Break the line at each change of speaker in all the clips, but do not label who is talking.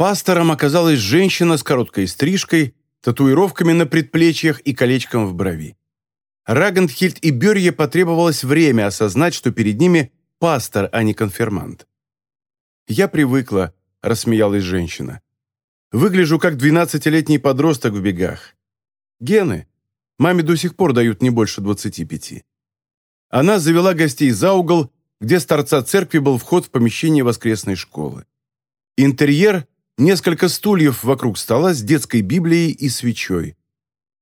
Пастором оказалась женщина с короткой стрижкой, татуировками на предплечьях и колечком в брови. Рагентхильд и Берье потребовалось время осознать, что перед ними пастор, а не конфирмант. «Я привыкла», — рассмеялась женщина. «Выгляжу как двенадцатилетний подросток в бегах. Гены. Маме до сих пор дают не больше двадцати пяти». Она завела гостей за угол, где с торца церкви был вход в помещение воскресной школы. Интерьер – несколько стульев вокруг стола с детской Библией и свечой.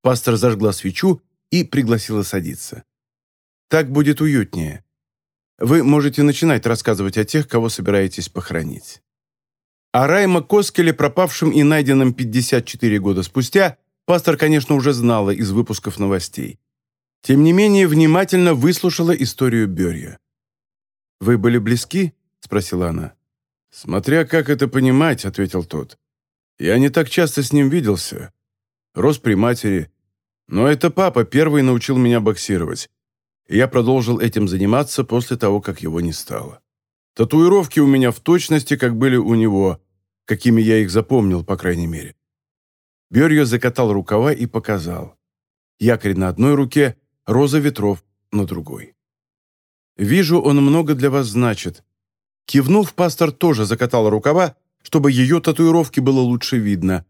Пастор зажгла свечу и пригласила садиться. «Так будет уютнее. Вы можете начинать рассказывать о тех, кого собираетесь похоронить». О Райма Коскеле, пропавшем и найденном 54 года спустя, пастор, конечно, уже знала из выпусков новостей. Тем не менее, внимательно выслушала историю Берья. «Вы были близки?» – спросила она. «Смотря как это понимать», – ответил тот. «Я не так часто с ним виделся. Рос при матери. Но это папа первый научил меня боксировать. И я продолжил этим заниматься после того, как его не стало. Татуировки у меня в точности, как были у него, какими я их запомнил, по крайней мере». Берьё закатал рукава и показал. Якорь на одной руке, роза ветров на другой. Вижу, он много для вас значит». Кивнув, пастор тоже закатал рукава, чтобы ее татуировки было лучше видно.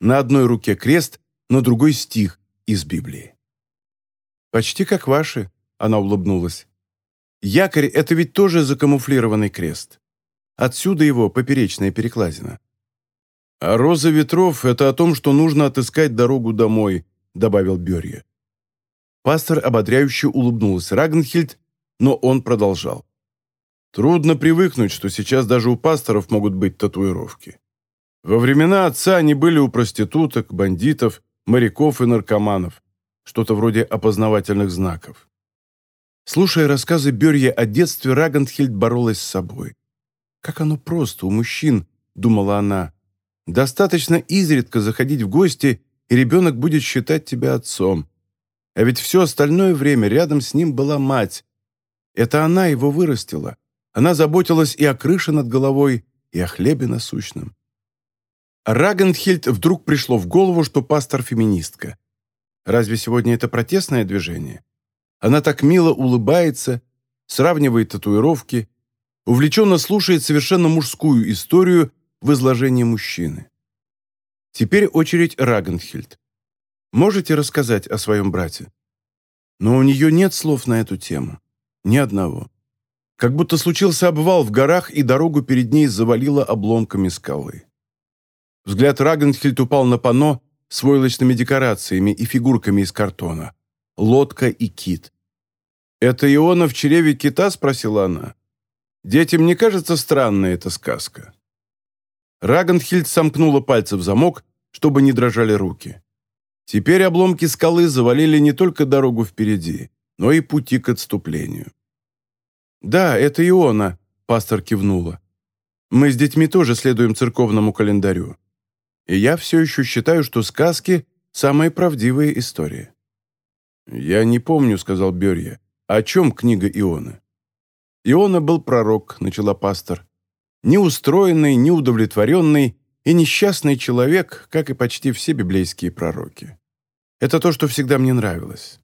На одной руке крест, на другой стих из Библии. «Почти как ваши», — она улыбнулась. «Якорь — это ведь тоже закамуфлированный крест. Отсюда его поперечная перекладина». «А роза ветров — это о том, что нужно отыскать дорогу домой», — добавил Берье. Пастор ободряюще улыбнулся Рагнхильд но он продолжал. Трудно привыкнуть, что сейчас даже у пасторов могут быть татуировки. Во времена отца они были у проституток, бандитов, моряков и наркоманов. Что-то вроде опознавательных знаков. Слушая рассказы Берье о детстве, Рагандхильд боролась с собой. «Как оно просто у мужчин», — думала она. «Достаточно изредка заходить в гости, и ребенок будет считать тебя отцом. А ведь все остальное время рядом с ним была мать, это она его вырастила. Она заботилась и о крыше над головой, и о хлебе насущном. Рагенхильд вдруг пришло в голову, что пастор феминистка. Разве сегодня это протестное движение? Она так мило улыбается, сравнивает татуировки, увлеченно слушает совершенно мужскую историю в изложении мужчины. Теперь очередь Рагенхильд. Можете рассказать о своем брате? Но у нее нет слов на эту тему. Ни одного. Как будто случился обвал в горах, и дорогу перед ней завалило обломками скалы. Взгляд Рагенхельд упал на панно с войлочными декорациями и фигурками из картона. Лодка и кит. «Это Иона в чреве кита?» – спросила она. «Детям не кажется странной эта сказка?» Рагенхильд сомкнула пальцы в замок, чтобы не дрожали руки. Теперь обломки скалы завалили не только дорогу впереди, но и пути к отступлению. «Да, это Иона», — пастор кивнула. «Мы с детьми тоже следуем церковному календарю. И я все еще считаю, что сказки — самые правдивые истории». «Я не помню», — сказал Берья. «О чем книга Иона?» «Иона был пророк», — начала пастор. «Неустроенный, неудовлетворенный и несчастный человек, как и почти все библейские пророки. Это то, что всегда мне нравилось.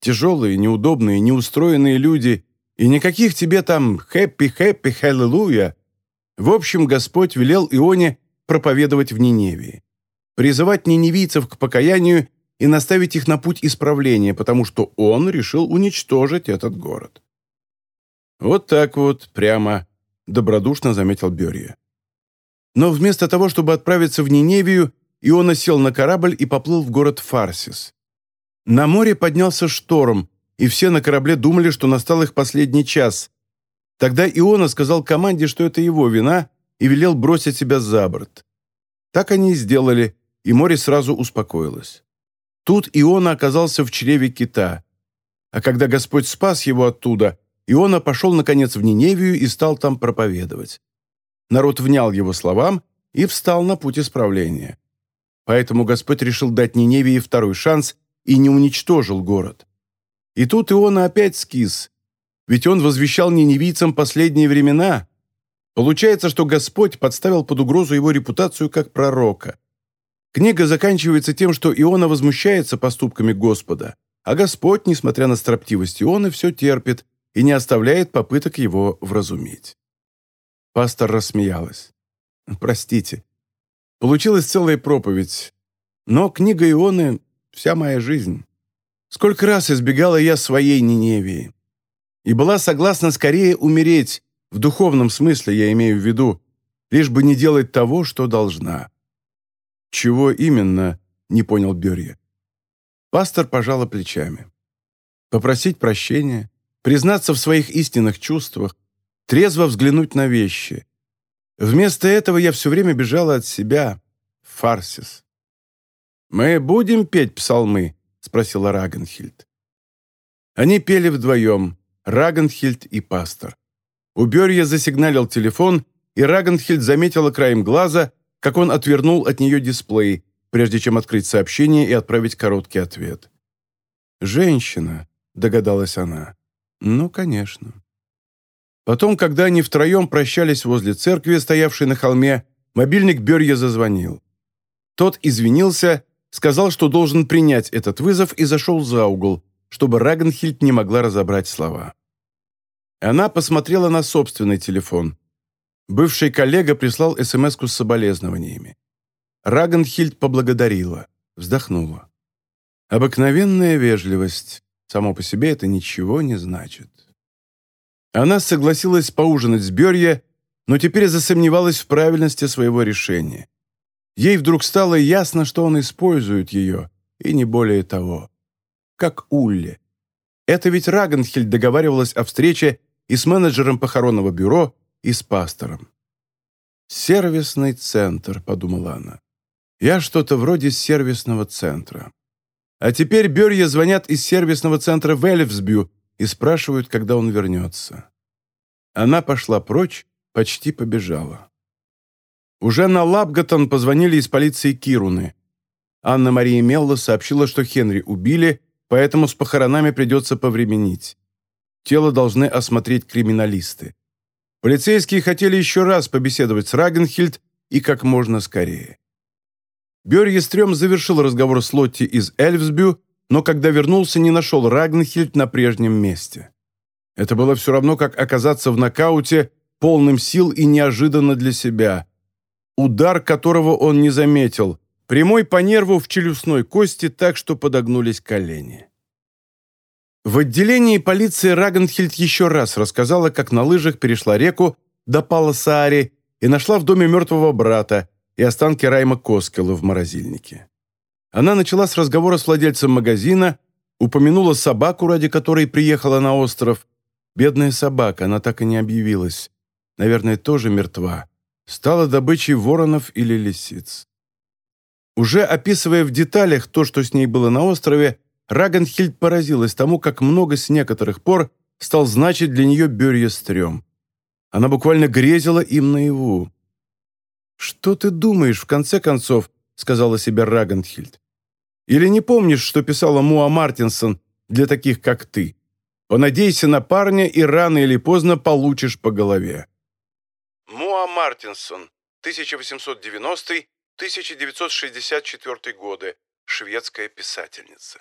Тяжелые, неудобные, неустроенные люди и никаких тебе там «хэппи-хэппи, халлелуя». В общем, Господь велел Ионе проповедовать в Ниневии, призывать ниневийцев к покаянию и наставить их на путь исправления, потому что он решил уничтожить этот город. «Вот так вот, прямо», — добродушно заметил Берья. Но вместо того, чтобы отправиться в Ниневию, Иона сел на корабль и поплыл в город Фарсис. На море поднялся шторм, и все на корабле думали, что настал их последний час. Тогда Иона сказал команде, что это его вина, и велел бросить себя за борт. Так они и сделали, и море сразу успокоилось. Тут Иона оказался в чреве кита. А когда Господь спас его оттуда, Иона пошел, наконец, в Ниневию и стал там проповедовать. Народ внял его словам и встал на путь исправления. Поэтому Господь решил дать Ниневии второй шанс и не уничтожил город. И тут Иона опять скис, ведь он возвещал ниневийцам последние времена. Получается, что Господь подставил под угрозу его репутацию как пророка. Книга заканчивается тем, что Иона возмущается поступками Господа, а Господь, несмотря на строптивость Ионы, все терпит и не оставляет попыток его вразумить. Пастор рассмеялась. «Простите. Получилась целая проповедь. Но книга Ионы — вся моя жизнь. Сколько раз избегала я своей Ниневии. И была согласна скорее умереть, в духовном смысле я имею в виду, лишь бы не делать того, что должна». «Чего именно?» — не понял Берья. Пастор пожала плечами. «Попросить прощения, признаться в своих истинных чувствах, трезво взглянуть на вещи. Вместо этого я все время бежала от себя, фарсис. «Мы будем петь псалмы?» — спросила Рагенхильд. Они пели вдвоем, Рагенхильд и пастор. У Берья засигналил телефон, и Рагенхильд заметила краем глаза, как он отвернул от нее дисплей, прежде чем открыть сообщение и отправить короткий ответ. «Женщина», — догадалась она. Ну, конечно. Потом, когда они втроем прощались возле церкви, стоявшей на холме, мобильник Берья зазвонил. Тот извинился, сказал, что должен принять этот вызов и зашел за угол, чтобы Рагенхильд не могла разобрать слова. Она посмотрела на собственный телефон. Бывший коллега прислал смс с соболезнованиями. Рагенхильд поблагодарила, вздохнула. Обыкновенная вежливость. Само по себе это ничего не значит. Она согласилась поужинать с Берье, но теперь засомневалась в правильности своего решения. Ей вдруг стало ясно, что он использует ее, и не более того. Как Улле. Это ведь Рагенхельд договаривалась о встрече и с менеджером похоронного бюро, и с пастором. «Сервисный центр», — подумала она. «Я что-то вроде сервисного центра». А теперь Берье звонят из сервисного центра в Эльфсбю и спрашивают, когда он вернется. Она пошла прочь, почти побежала. Уже на Лапгатон позвонили из полиции Кируны. Анна-Мария Мелла сообщила, что Хенри убили, поэтому с похоронами придется повременить. Тело должны осмотреть криминалисты. Полицейские хотели еще раз побеседовать с Рагенхильд и как можно скорее. Бёрьестрём завершил разговор с Лотти из Эльфсбю, но когда вернулся, не нашел Рагнхильд на прежнем месте. Это было все равно, как оказаться в нокауте, полным сил и неожиданно для себя. Удар, которого он не заметил, прямой по нерву в челюстной кости так, что подогнулись колени. В отделении полиции Рагенхильд еще раз рассказала, как на лыжах перешла реку, допала Сааре и нашла в доме мертвого брата, и останки Райма Коскела в морозильнике. Она начала с разговора с владельцем магазина, упомянула собаку, ради которой приехала на остров. Бедная собака, она так и не объявилась. Наверное, тоже мертва. Стала добычей воронов или лисиц. Уже описывая в деталях то, что с ней было на острове, Рагенхильд поразилась тому, как много с некоторых пор стал значить для нее Берье-стрём. Она буквально грезила им наяву. «Что ты думаешь, в конце концов?» — сказала себе Рагенхильд. «Или не помнишь, что писала Муа Мартинсон для таких, как ты? Понадейся на парня, и рано или поздно получишь по голове». Муа Мартинсон, 1890-1964 годы, шведская писательница.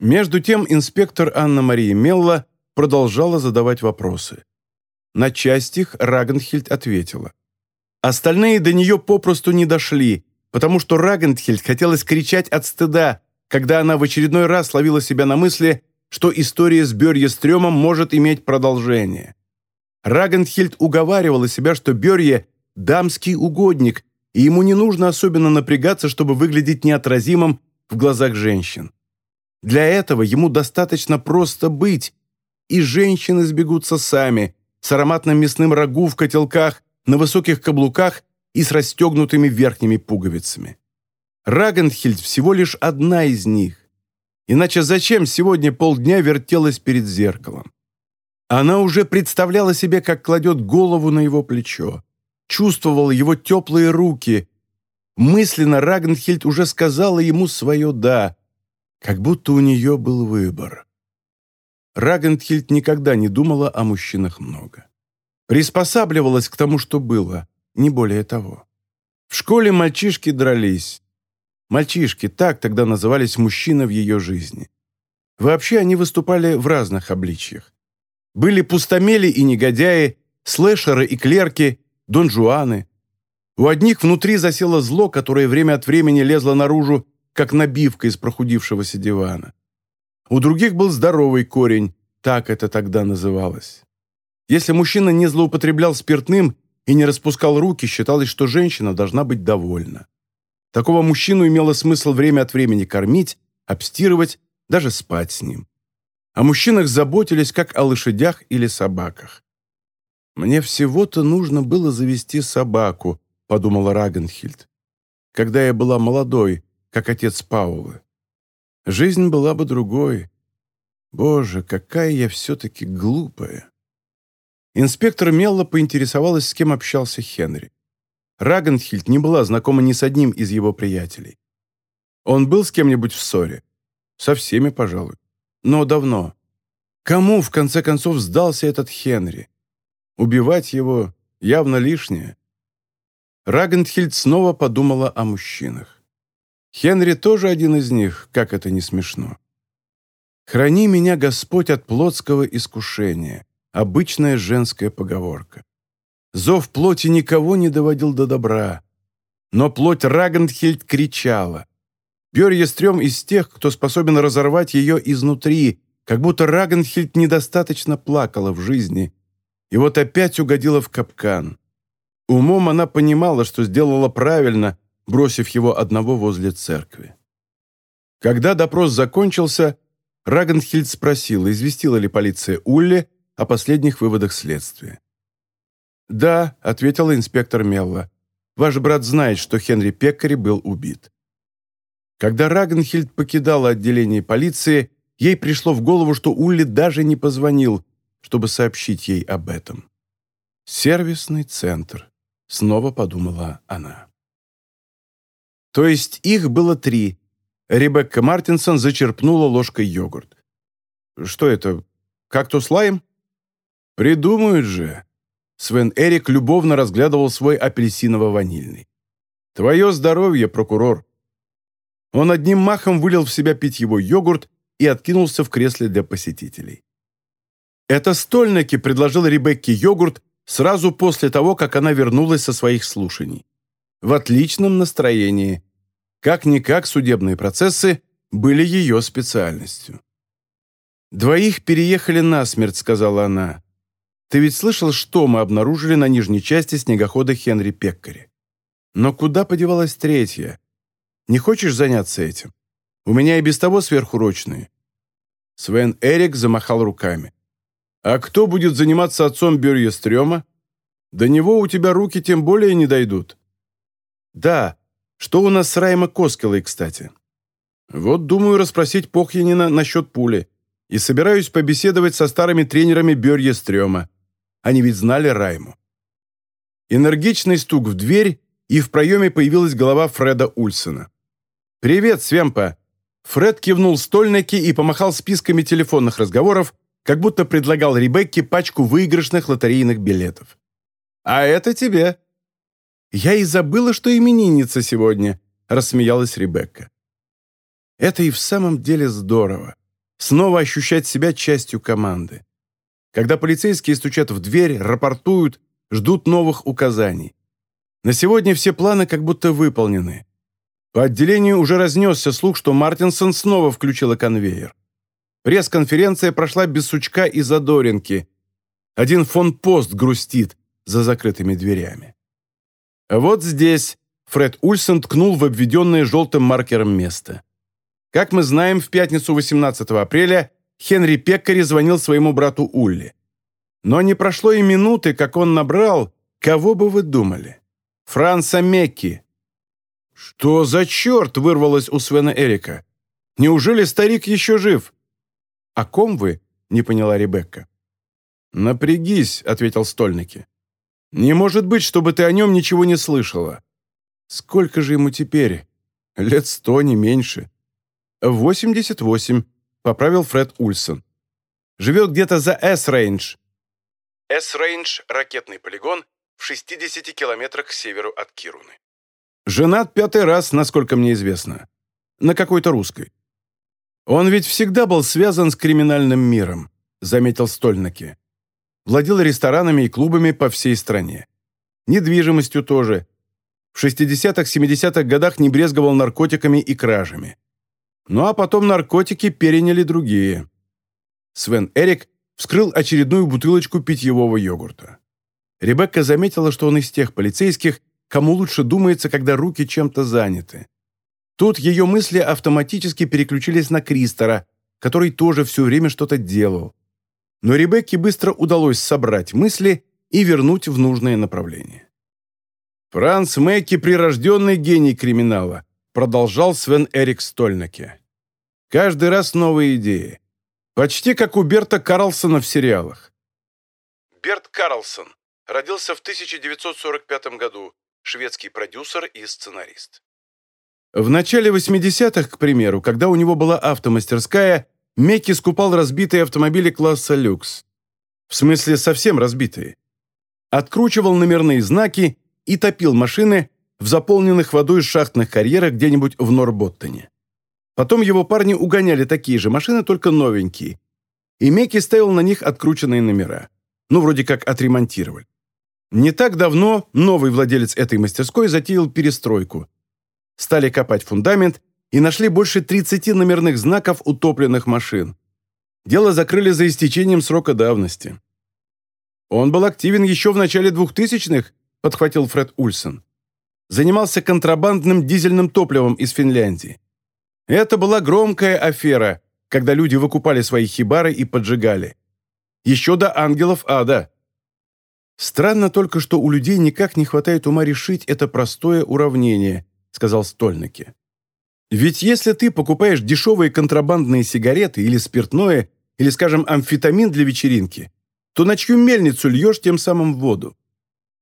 Между тем инспектор Анна-Мария Мелла продолжала задавать вопросы. На часть их Рагенхильд ответила. Остальные до нее попросту не дошли, потому что Рагентхельд хотелось кричать от стыда, когда она в очередной раз ловила себя на мысли, что история с Берье-стрёмом может иметь продолжение. Рагентхельд уговаривала себя, что Берье – дамский угодник, и ему не нужно особенно напрягаться, чтобы выглядеть неотразимым в глазах женщин. Для этого ему достаточно просто быть, и женщины сбегутся сами, с ароматным мясным рагу в котелках на высоких каблуках и с расстегнутыми верхними пуговицами. Рагенхильд всего лишь одна из них. Иначе зачем сегодня полдня вертелась перед зеркалом? Она уже представляла себе, как кладет голову на его плечо, чувствовала его теплые руки. Мысленно Рагенхильд уже сказала ему свое «да», как будто у нее был выбор. Рагенхильд никогда не думала о мужчинах много. Приспосабливалась к тому, что было, не более того. В школе мальчишки дрались. Мальчишки, так тогда назывались мужчины в ее жизни. Вообще они выступали в разных обличьях. Были пустомели и негодяи, слэшеры и клерки, донжуаны. У одних внутри засело зло, которое время от времени лезло наружу, как набивка из прохудившегося дивана. У других был здоровый корень, так это тогда называлось. Если мужчина не злоупотреблял спиртным и не распускал руки, считалось, что женщина должна быть довольна. Такого мужчину имело смысл время от времени кормить, обстирывать, даже спать с ним. О мужчинах заботились, как о лошадях или собаках. «Мне всего-то нужно было завести собаку», — подумала Рагенхильд. «Когда я была молодой, как отец Паулы. Жизнь была бы другой. Боже, какая я все-таки глупая». Инспектор Мелло поинтересовалась, с кем общался Хенри. Рагенхильд не была знакома ни с одним из его приятелей. Он был с кем-нибудь в ссоре? Со всеми, пожалуй. Но давно. Кому, в конце концов, сдался этот Хенри? Убивать его явно лишнее. Рагенхильд снова подумала о мужчинах. Хенри тоже один из них, как это не смешно. «Храни меня, Господь, от плотского искушения» — обычная женская поговорка. Зов плоти никого не доводил до добра. Но плоть Рагенхильд кричала. Бёрьестрём из тех, кто способен разорвать ее изнутри, как будто Рагенхильд недостаточно плакала в жизни, и вот опять угодила в капкан. Умом она понимала, что сделала правильно, бросив его одного возле церкви. Когда допрос закончился, Рагенхильд спросила, известила ли полиция Улле о последних выводах следствия. «Да», — ответила инспектор Мелла, — «ваш брат знает, что Хенри Пеккари был убит». Когда Рагенхильд покидала отделение полиции, ей пришло в голову, что Улли даже не позвонил, чтобы сообщить ей об этом. «Сервисный центр», — снова подумала она. То есть их было три. Ребекка Мартинсон зачерпнула ложкой йогурт. «Что это, кактус-лайм?» «Придумают же!» Свен Эрик любовно разглядывал свой апельсиново-ванильный. «Твое здоровье, прокурор!» Он одним махом вылил в себя питьевой йогурт и откинулся в кресле для посетителей. Это Стольники предложил Ребекке йогурт сразу после того, как она вернулась со своих слушаний. В отличном настроении. Как-никак судебные процессы были ее специальностью. «Двоих переехали насмерть», — сказала она. «Ты ведь слышал, что мы обнаружили на нижней части снегохода Хенри Пеккари? Но куда подевалась третья? Не хочешь заняться этим? У меня и без того сверхурочные». Свен Эрик замахал руками. «А кто будет заниматься отцом Бюрьестрёма? До него у тебя руки тем более не дойдут». «Да. Что у нас с Райма Коскелой, кстати?» «Вот думаю расспросить Похьянина насчет пули. И собираюсь побеседовать со старыми тренерами Бюрьестрёма. Они ведь знали Райму». Энергичный стук в дверь, и в проеме появилась голова Фреда Ульсона. «Привет, Свемпа!» Фред кивнул стольники и помахал списками телефонных разговоров, как будто предлагал Ребекке пачку выигрышных лотерейных билетов. «А это тебе!» «Я и забыла, что именинница сегодня», — рассмеялась Ребекка. Это и в самом деле здорово. Снова ощущать себя частью команды. Когда полицейские стучат в дверь, рапортуют, ждут новых указаний. На сегодня все планы как будто выполнены. По отделению уже разнесся слух, что Мартинсон снова включила конвейер. Пресс-конференция прошла без сучка и задоринки. Один фон Пост грустит за закрытыми дверями. вот здесь Фред Ульсон ткнул в обведенное желтым маркером место. Как мы знаем, в пятницу 18 апреля Хенри Пеккари звонил своему брату Улли. Но не прошло и минуты, как он набрал, кого бы вы думали? Франца Мекки, «Что за черт?» — вырвалось у Свена Эрика. «Неужели старик еще жив?» «О ком вы?» — не поняла Ребекка. «Напрягись», — ответил Стольнакке. «Не может быть, чтобы ты о нем ничего не слышала. Сколько же ему теперь? Лет сто, не меньше». «Восемьдесят восемь», — поправил Фред Ульсон. «Живет где-то за Эсрейндж». С-Рейндж – ракетный полигон в 60 километрах к северу от Кируны. Женат пятый раз, насколько мне известно. На какой-то русской. Он ведь всегда был связан с криминальным миром, заметил Стольнаки. Владел ресторанами и клубами по всей стране. Недвижимостью тоже. В 60-70-х годах не брезговал наркотиками и кражами. Ну а потом наркотики переняли другие. Свен Эрик вскрыл очередную бутылочку питьевого йогурта. Ребекка заметила, что он из тех полицейских, кому лучше думается, когда руки чем-то заняты. Тут ее мысли автоматически переключились на Кристора, который тоже все время что-то делал. Но Ребекке быстро удалось собрать мысли и вернуть в нужное направление. «Франц Мэкки – прирожденный гений криминала», продолжал Свен Эрик Стольнаке. «Каждый раз новые идеи. Почти как у Берта Карлсона в сериалах. Берт Карлсон родился в 1945 году, шведский продюсер и сценарист. В начале 80-х, к примеру, когда у него была автомастерская, Мекки скупал разбитые автомобили класса люкс. В смысле, совсем разбитые. Откручивал номерные знаки и топил машины в заполненных водой шахтных карьерах где-нибудь в Норботтоне. Потом его парни угоняли такие же машины, только новенькие. И Мекки ставил на них открученные номера. Ну, вроде как отремонтировали. Не так давно новый владелец этой мастерской затеял перестройку. Стали копать фундамент и нашли больше 30 номерных знаков утопленных машин. Дело закрыли за истечением срока давности. «Он был активен еще в начале 2000-х», — подхватил Фред Ульсон. «Занимался контрабандным дизельным топливом из Финляндии. Это была громкая афера, когда люди выкупали свои хибары и поджигали. Еще до ангелов ада. Странно только, что у людей никак не хватает ума решить это простое уравнение, сказал Стольники. Ведь если ты покупаешь дешевые контрабандные сигареты или спиртное, или, скажем, амфетамин для вечеринки, то на чью мельницу льешь тем самым воду?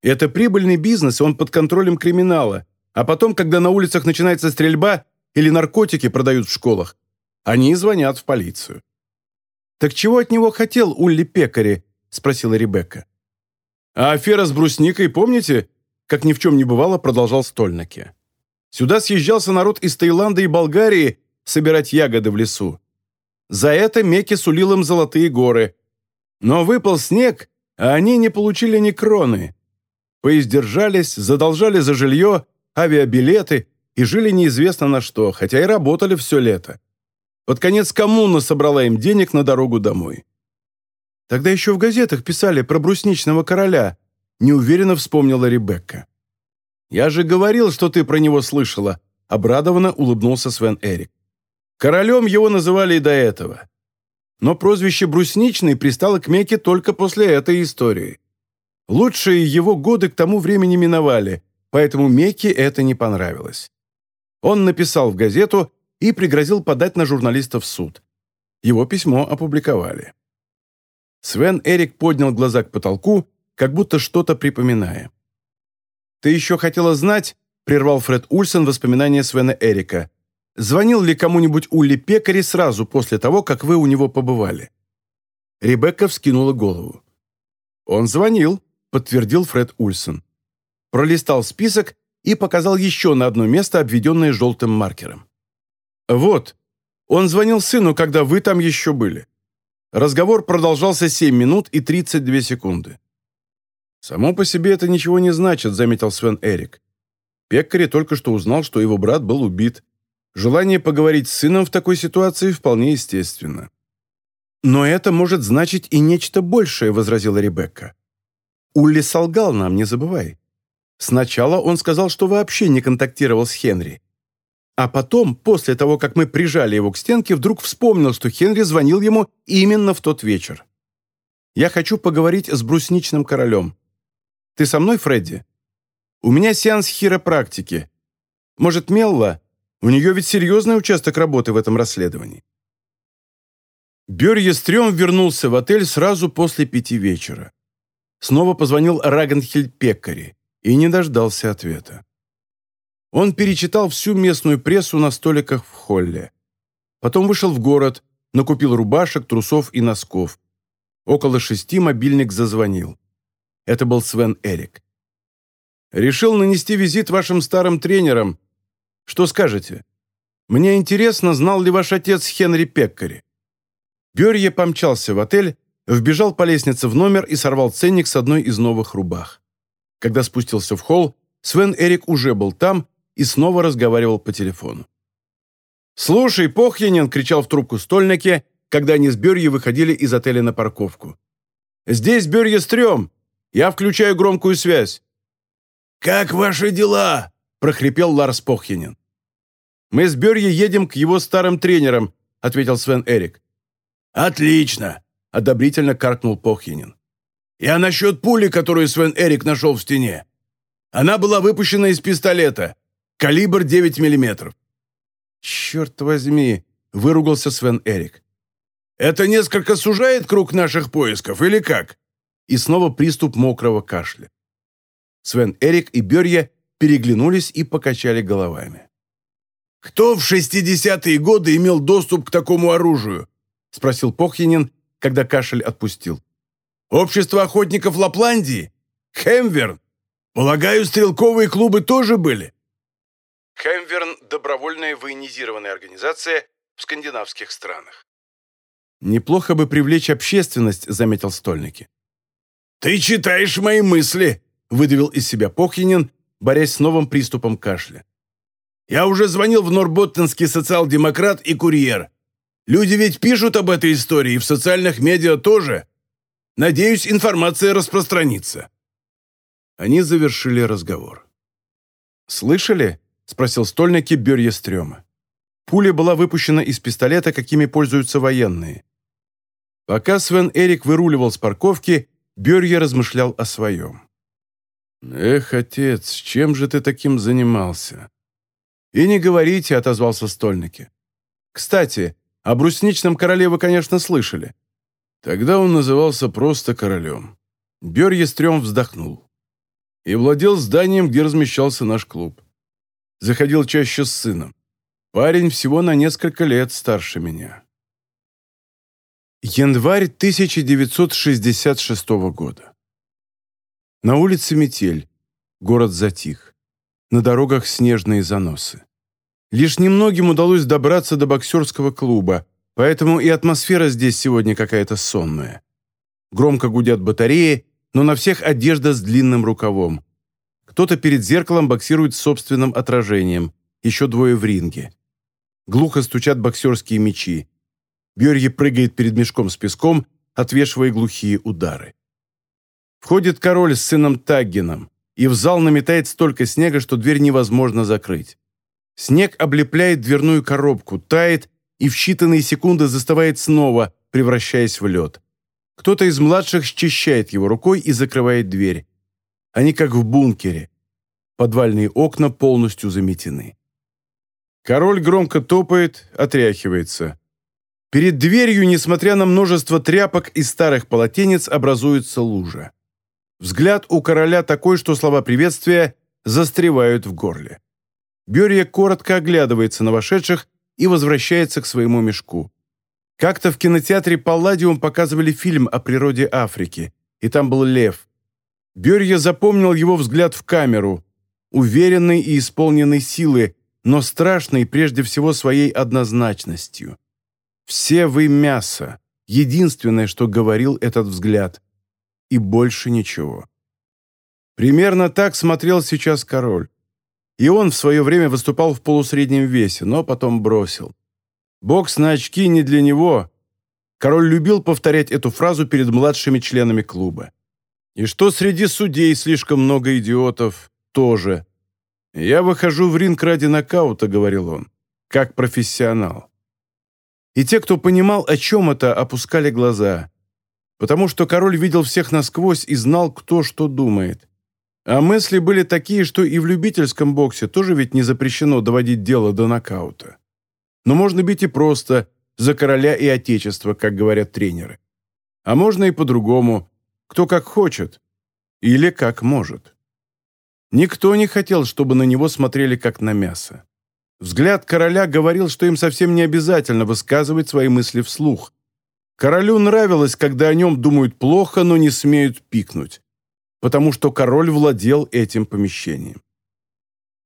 Это прибыльный бизнес, он под контролем криминала. А потом, когда на улицах начинается стрельба, или наркотики продают в школах, они звонят в полицию. «Так чего от него хотел Улли Пекари?» – спросила Ребекка. «А афера с брусникой, помните?» Как ни в чем не бывало, продолжал Стольнаке. «Сюда съезжался народ из Таиланда и Болгарии собирать ягоды в лесу. За это Мекки сулил им золотые горы. Но выпал снег, а они не получили ни кроны. Поиздержались, задолжали за жилье, авиабилеты и жили неизвестно на что, хотя и работали все лето. Под конец коммуна собрала им денег на дорогу домой. Тогда еще в газетах писали про брусничного короля, неуверенно вспомнила Ребекка. «Я же говорил, что ты про него слышала», — обрадованно улыбнулся Свен Эрик. «Королем его называли и до этого. Но прозвище «брусничный» пристало к Меке только после этой истории. Лучшие его годы к тому времени миновали, поэтому Мекке это не понравилось. Он написал в газету и пригрозил подать на журналистов в суд. Его письмо опубликовали. Свен Эрик поднял глаза к потолку, как будто что-то припоминая. «Ты еще хотела знать?» – прервал Фред Ульсон воспоминания Свена Эрика. «Звонил ли кому-нибудь Улли Пекари сразу после того, как вы у него побывали?» Ребекка вскинула голову. «Он звонил», – подтвердил Фред Ульсон. Пролистал список и показал еще на одно место, обведенное желтым маркером. «Вот, он звонил сыну, когда вы там еще были. Разговор продолжался 7 минут и 32 секунды». «Само по себе это ничего не значит», — заметил Свен Эрик. Пеккари только что узнал, что его брат был убит. Желание поговорить с сыном в такой ситуации вполне естественно. «Но это может значить и нечто большее», — возразила Ребекка. «Улли солгал нам, не забывай. Сначала он сказал, что вообще не контактировал с Хенри. А потом, после того, как мы прижали его к стенке, вдруг вспомнил, что Хенри звонил ему именно в тот вечер. «Я хочу поговорить с брусничным королем. Ты со мной, Фредди? У меня сеанс хиропрактики. Может, Мелла? У нее ведь серьезный участок работы в этом расследовании». Бёрье Стрём вернулся в отель сразу после пяти вечера. Снова позвонил Рагенхельд Пеккари и не дождался ответа. Он перечитал всю местную прессу на столиках в холле. Потом вышел в город, накупил рубашек, трусов и носков. Около шести мобильник зазвонил. Это был Свен Эрик. «Решил нанести визит вашим старым тренерам. Что скажете? Мне интересно, знал ли ваш отец Хенри Пеккари?» Берье помчался в отель, вбежал по лестнице в номер и сорвал ценник с одной из новых рубах. Когда спустился в холл, Свен Эрик уже был там и снова разговаривал по телефону. «Слушай, Похьянин!» — кричал в трубку стольнике, когда они с Берье выходили из отеля на парковку. «Здесь Берье стрём! Я включаю громкую связь!»
«Как ваши дела?» — прохрипел Ларс Похьянин.
«Мы с Берье едем к его старым тренерам», — ответил Свен Эрик.
«Отлично!» — одобрительно каркнул Похьянин. «Я насчет пули, которую Свен Эрик нашел в стене. Она была выпущена из пистолета. Калибр 9 миллиметров.
«Черт возьми!» – выругался Свен Эрик.
«Это несколько сужает круг наших поисков, или как?»
И снова приступ мокрого кашля. Свен Эрик и Берья переглянулись и покачали головами.
«Кто в 60-е годы имел доступ к такому оружию?» – спросил Похьянин, когда кашель отпустил. «Общество охотников Лапландии? Хемверн? Полагаю, стрелковые клубы тоже были?»
Хэмверн – добровольная военизированная организация в скандинавских странах. «Неплохо бы привлечь общественность», – заметил Стольники.
«Ты читаешь мои мысли», – выдавил из себя Похьянин, борясь с новым приступом кашля. «Я уже звонил в Норботтенский социал-демократ и курьер. Люди ведь пишут об этой истории, и в социальных медиа тоже. Надеюсь, информация распространится».
Они завершили разговор. «Слышали?» – спросил стольники Берье Стрёма. Пуля была выпущена из пистолета, какими пользуются военные. Пока Свен Эрик выруливал с парковки, Берье размышлял о своем. «Эх, отец, чем же ты таким занимался?» «И не говорите», — отозвался стольники. «Кстати, о брусничном короле вы, конечно, слышали». Тогда он назывался просто королем. Берье Стрём вздохнул. И владел зданием, где размещался наш клуб. Заходил чаще с сыном. Парень всего на несколько лет старше меня. Январь 1966 года. На улице метель. Город затих. На дорогах снежные заносы. Лишь немногим удалось добраться до боксерского клуба, поэтому и атмосфера здесь сегодня какая-то сонная. Громко гудят батареи, но на всех одежда с длинным рукавом. Кто-то перед зеркалом боксирует с собственным отражением, еще двое в ринге. Глухо стучат боксерские мечи. Бьерье прыгает перед мешком с песком, отвешивая глухие удары. Входит король с сыном Таггином, и в зал наметает столько снега, что дверь невозможно закрыть. Снег облепляет дверную коробку, тает и в считанные секунды застывает снова, превращаясь в лед. Кто-то из младших счищает его рукой и закрывает дверь. Они как в бункере. Подвальные окна полностью заметены. Король громко топает, отряхивается. Перед дверью, несмотря на множество тряпок и старых полотенец, образуется лужа. Взгляд у короля такой, что слова приветствия застревают в горле. Берия коротко оглядывается на вошедших и возвращается к своему мешку. Как-то в кинотеатре Палладиум показывали фильм о природе Африки, и там был лев. Берья запомнил его взгляд в камеру, уверенный и исполненный силы, но страшный прежде всего своей однозначностью. «Все вы мясо», единственное, что говорил этот взгляд. И больше ничего. Примерно так смотрел сейчас король. И он в свое время выступал в полусреднем весе, но потом бросил. Бокс на очки не для него. Король любил повторять эту фразу перед младшими членами клуба. И что среди судей слишком много идиотов, тоже. «Я выхожу в ринг ради нокаута», — говорил он, — «как профессионал». И те, кто понимал, о чем это, опускали глаза, потому что король видел всех насквозь и знал, кто что думает. А мысли были такие, что и в любительском боксе тоже ведь не запрещено доводить дело до нокаута. Но можно бить и просто, за короля и отечество, как говорят тренеры. А можно и по-другому, кто как хочет или как может. Никто не хотел, чтобы на него смотрели как на мясо. Взгляд короля говорил, что им совсем не обязательно высказывать свои мысли вслух. Королю нравилось, когда о нем думают плохо, но не смеют пикнуть, потому что король владел этим помещением.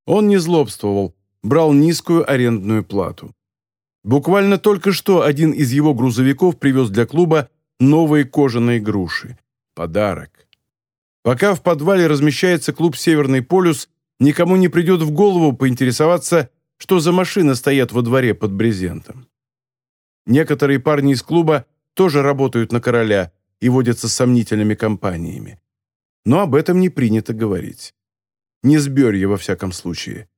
Он не злобствовал, брал низкую арендную плату. Буквально только что один из его грузовиков привез для клуба новые кожаные груши. Подарок. Пока в подвале размещается клуб «Северный полюс», никому не придет в голову поинтересоваться, что за машины стоят во дворе под брезентом. Некоторые парни из клуба тоже работают на короля и водятся с сомнительными компаниями. Но об этом не принято говорить. Не с Берья, во всяком случае.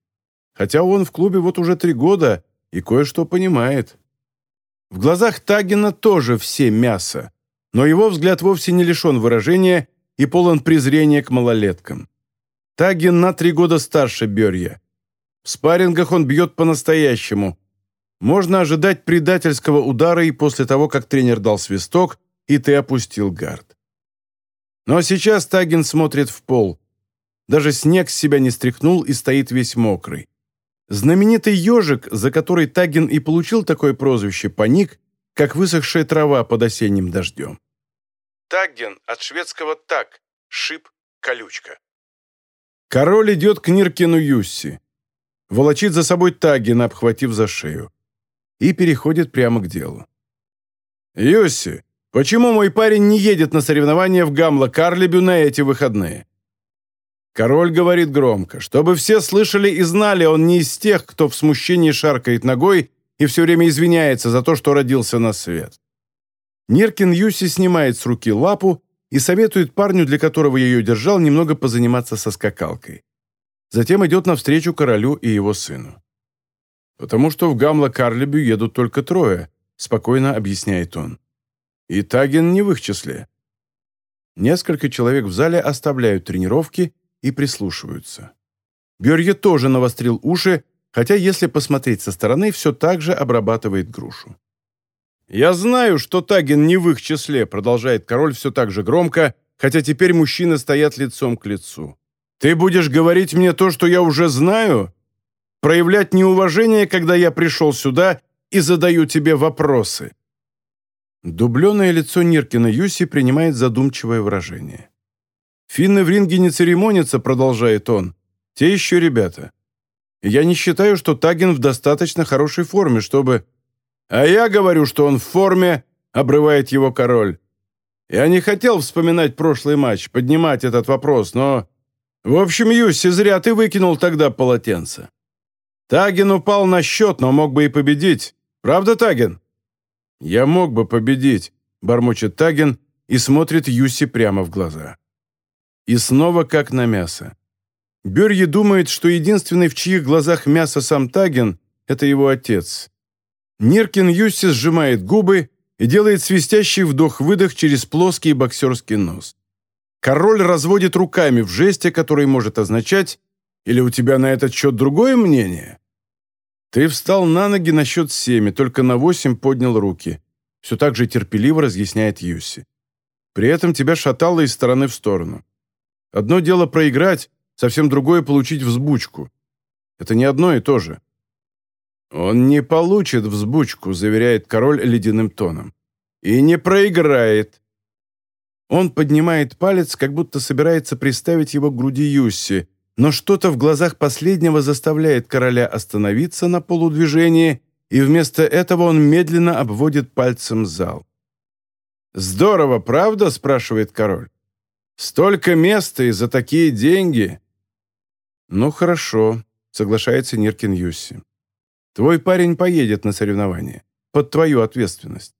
Хотя он в клубе вот уже три года и кое-что понимает. В глазах Тагина тоже все мясо, но его взгляд вовсе не лишен выражения и полон презрения к малолеткам. Тагин на три года старше Берья. В спаррингах он бьет по-настоящему, можно ожидать предательского удара и после того, как тренер дал свисток, и ты опустил гард. Но сейчас Тагин смотрит в пол. Даже снег с себя не стряхнул и стоит весь мокрый. Знаменитый ежик, за который Тагин и получил такое прозвище, паник, как высохшая трава под осенним дождем. Тагген от шведского «так» — шип, колючка. Король идет к Ниркину Юсси. Волочит за собой Таггина, обхватив за шею и переходит прямо к делу. «Юсси, почему мой парень не едет на соревнования в Гамла-Карлебю на эти выходные?» Король говорит громко, чтобы все слышали и знали, он не из тех, кто в смущении шаркает ногой и все время извиняется за то, что родился на свет. Ниркин Юси снимает с руки лапу и советует парню, для которого ее держал, немного позаниматься со скакалкой. Затем идет навстречу королю и его сыну. «Потому что в Гамла-Карлебю едут только трое», — спокойно объясняет он. «И Таген не в их числе». Несколько человек в зале оставляют тренировки и прислушиваются. Берье тоже навострил уши, хотя, если посмотреть со стороны, все так же обрабатывает грушу. «Я знаю, что Таген не в их числе», — продолжает король все так же громко, хотя теперь мужчины стоят лицом к лицу. «Ты будешь говорить мне то, что я уже знаю? проявлять неуважение, когда я пришел сюда и задаю тебе вопросы». Дубленое лицо Ниркина Юси принимает задумчивое выражение. «Финны в ринге не церемонятся», — продолжает он. «Те еще ребята. Я не считаю, что Тагин в достаточно хорошей форме, чтобы...» «А я говорю, что он в форме», — обрывает его король. «Я не хотел вспоминать прошлый матч, поднимать этот вопрос, но...» «В общем, Юси, зря ты выкинул тогда полотенце. Таген упал на счет, но мог бы и победить. Правда, Таген?» «Я мог бы победить», — бормочет Таген и смотрит Юси прямо в глаза. И снова как на мясо. Берье думает, что единственный, в чьих глазах мясо сам Таген, это его отец. Ниркин Юси сжимает губы и делает свистящий вдох-выдох через плоский боксерский нос. Король разводит руками в жесте, который может означать «Или у тебя на этот счет другое мнение?» «Ты встал на ноги на счет семь, и только на восемь поднял руки», все так же терпеливо разъясняет Юси. «При этом тебя шатало из стороны в сторону. Одно дело проиграть, совсем другое получить взбучку. Это не одно и то же». «Он не получит взбучку», заверяет король ледяным тоном. «И не проиграет». Он поднимает палец, как будто собирается приставить его к груди Юсси, но что-то в глазах последнего заставляет короля остановиться на полудвижении, и вместо этого он медленно обводит пальцем зал. «Здорово, правда?» – спрашивает король. «Столько места и за такие деньги!» «Ну, хорошо», – соглашается Ниркин Юсси. «Твой парень поедет на соревнования. Под твою ответственность.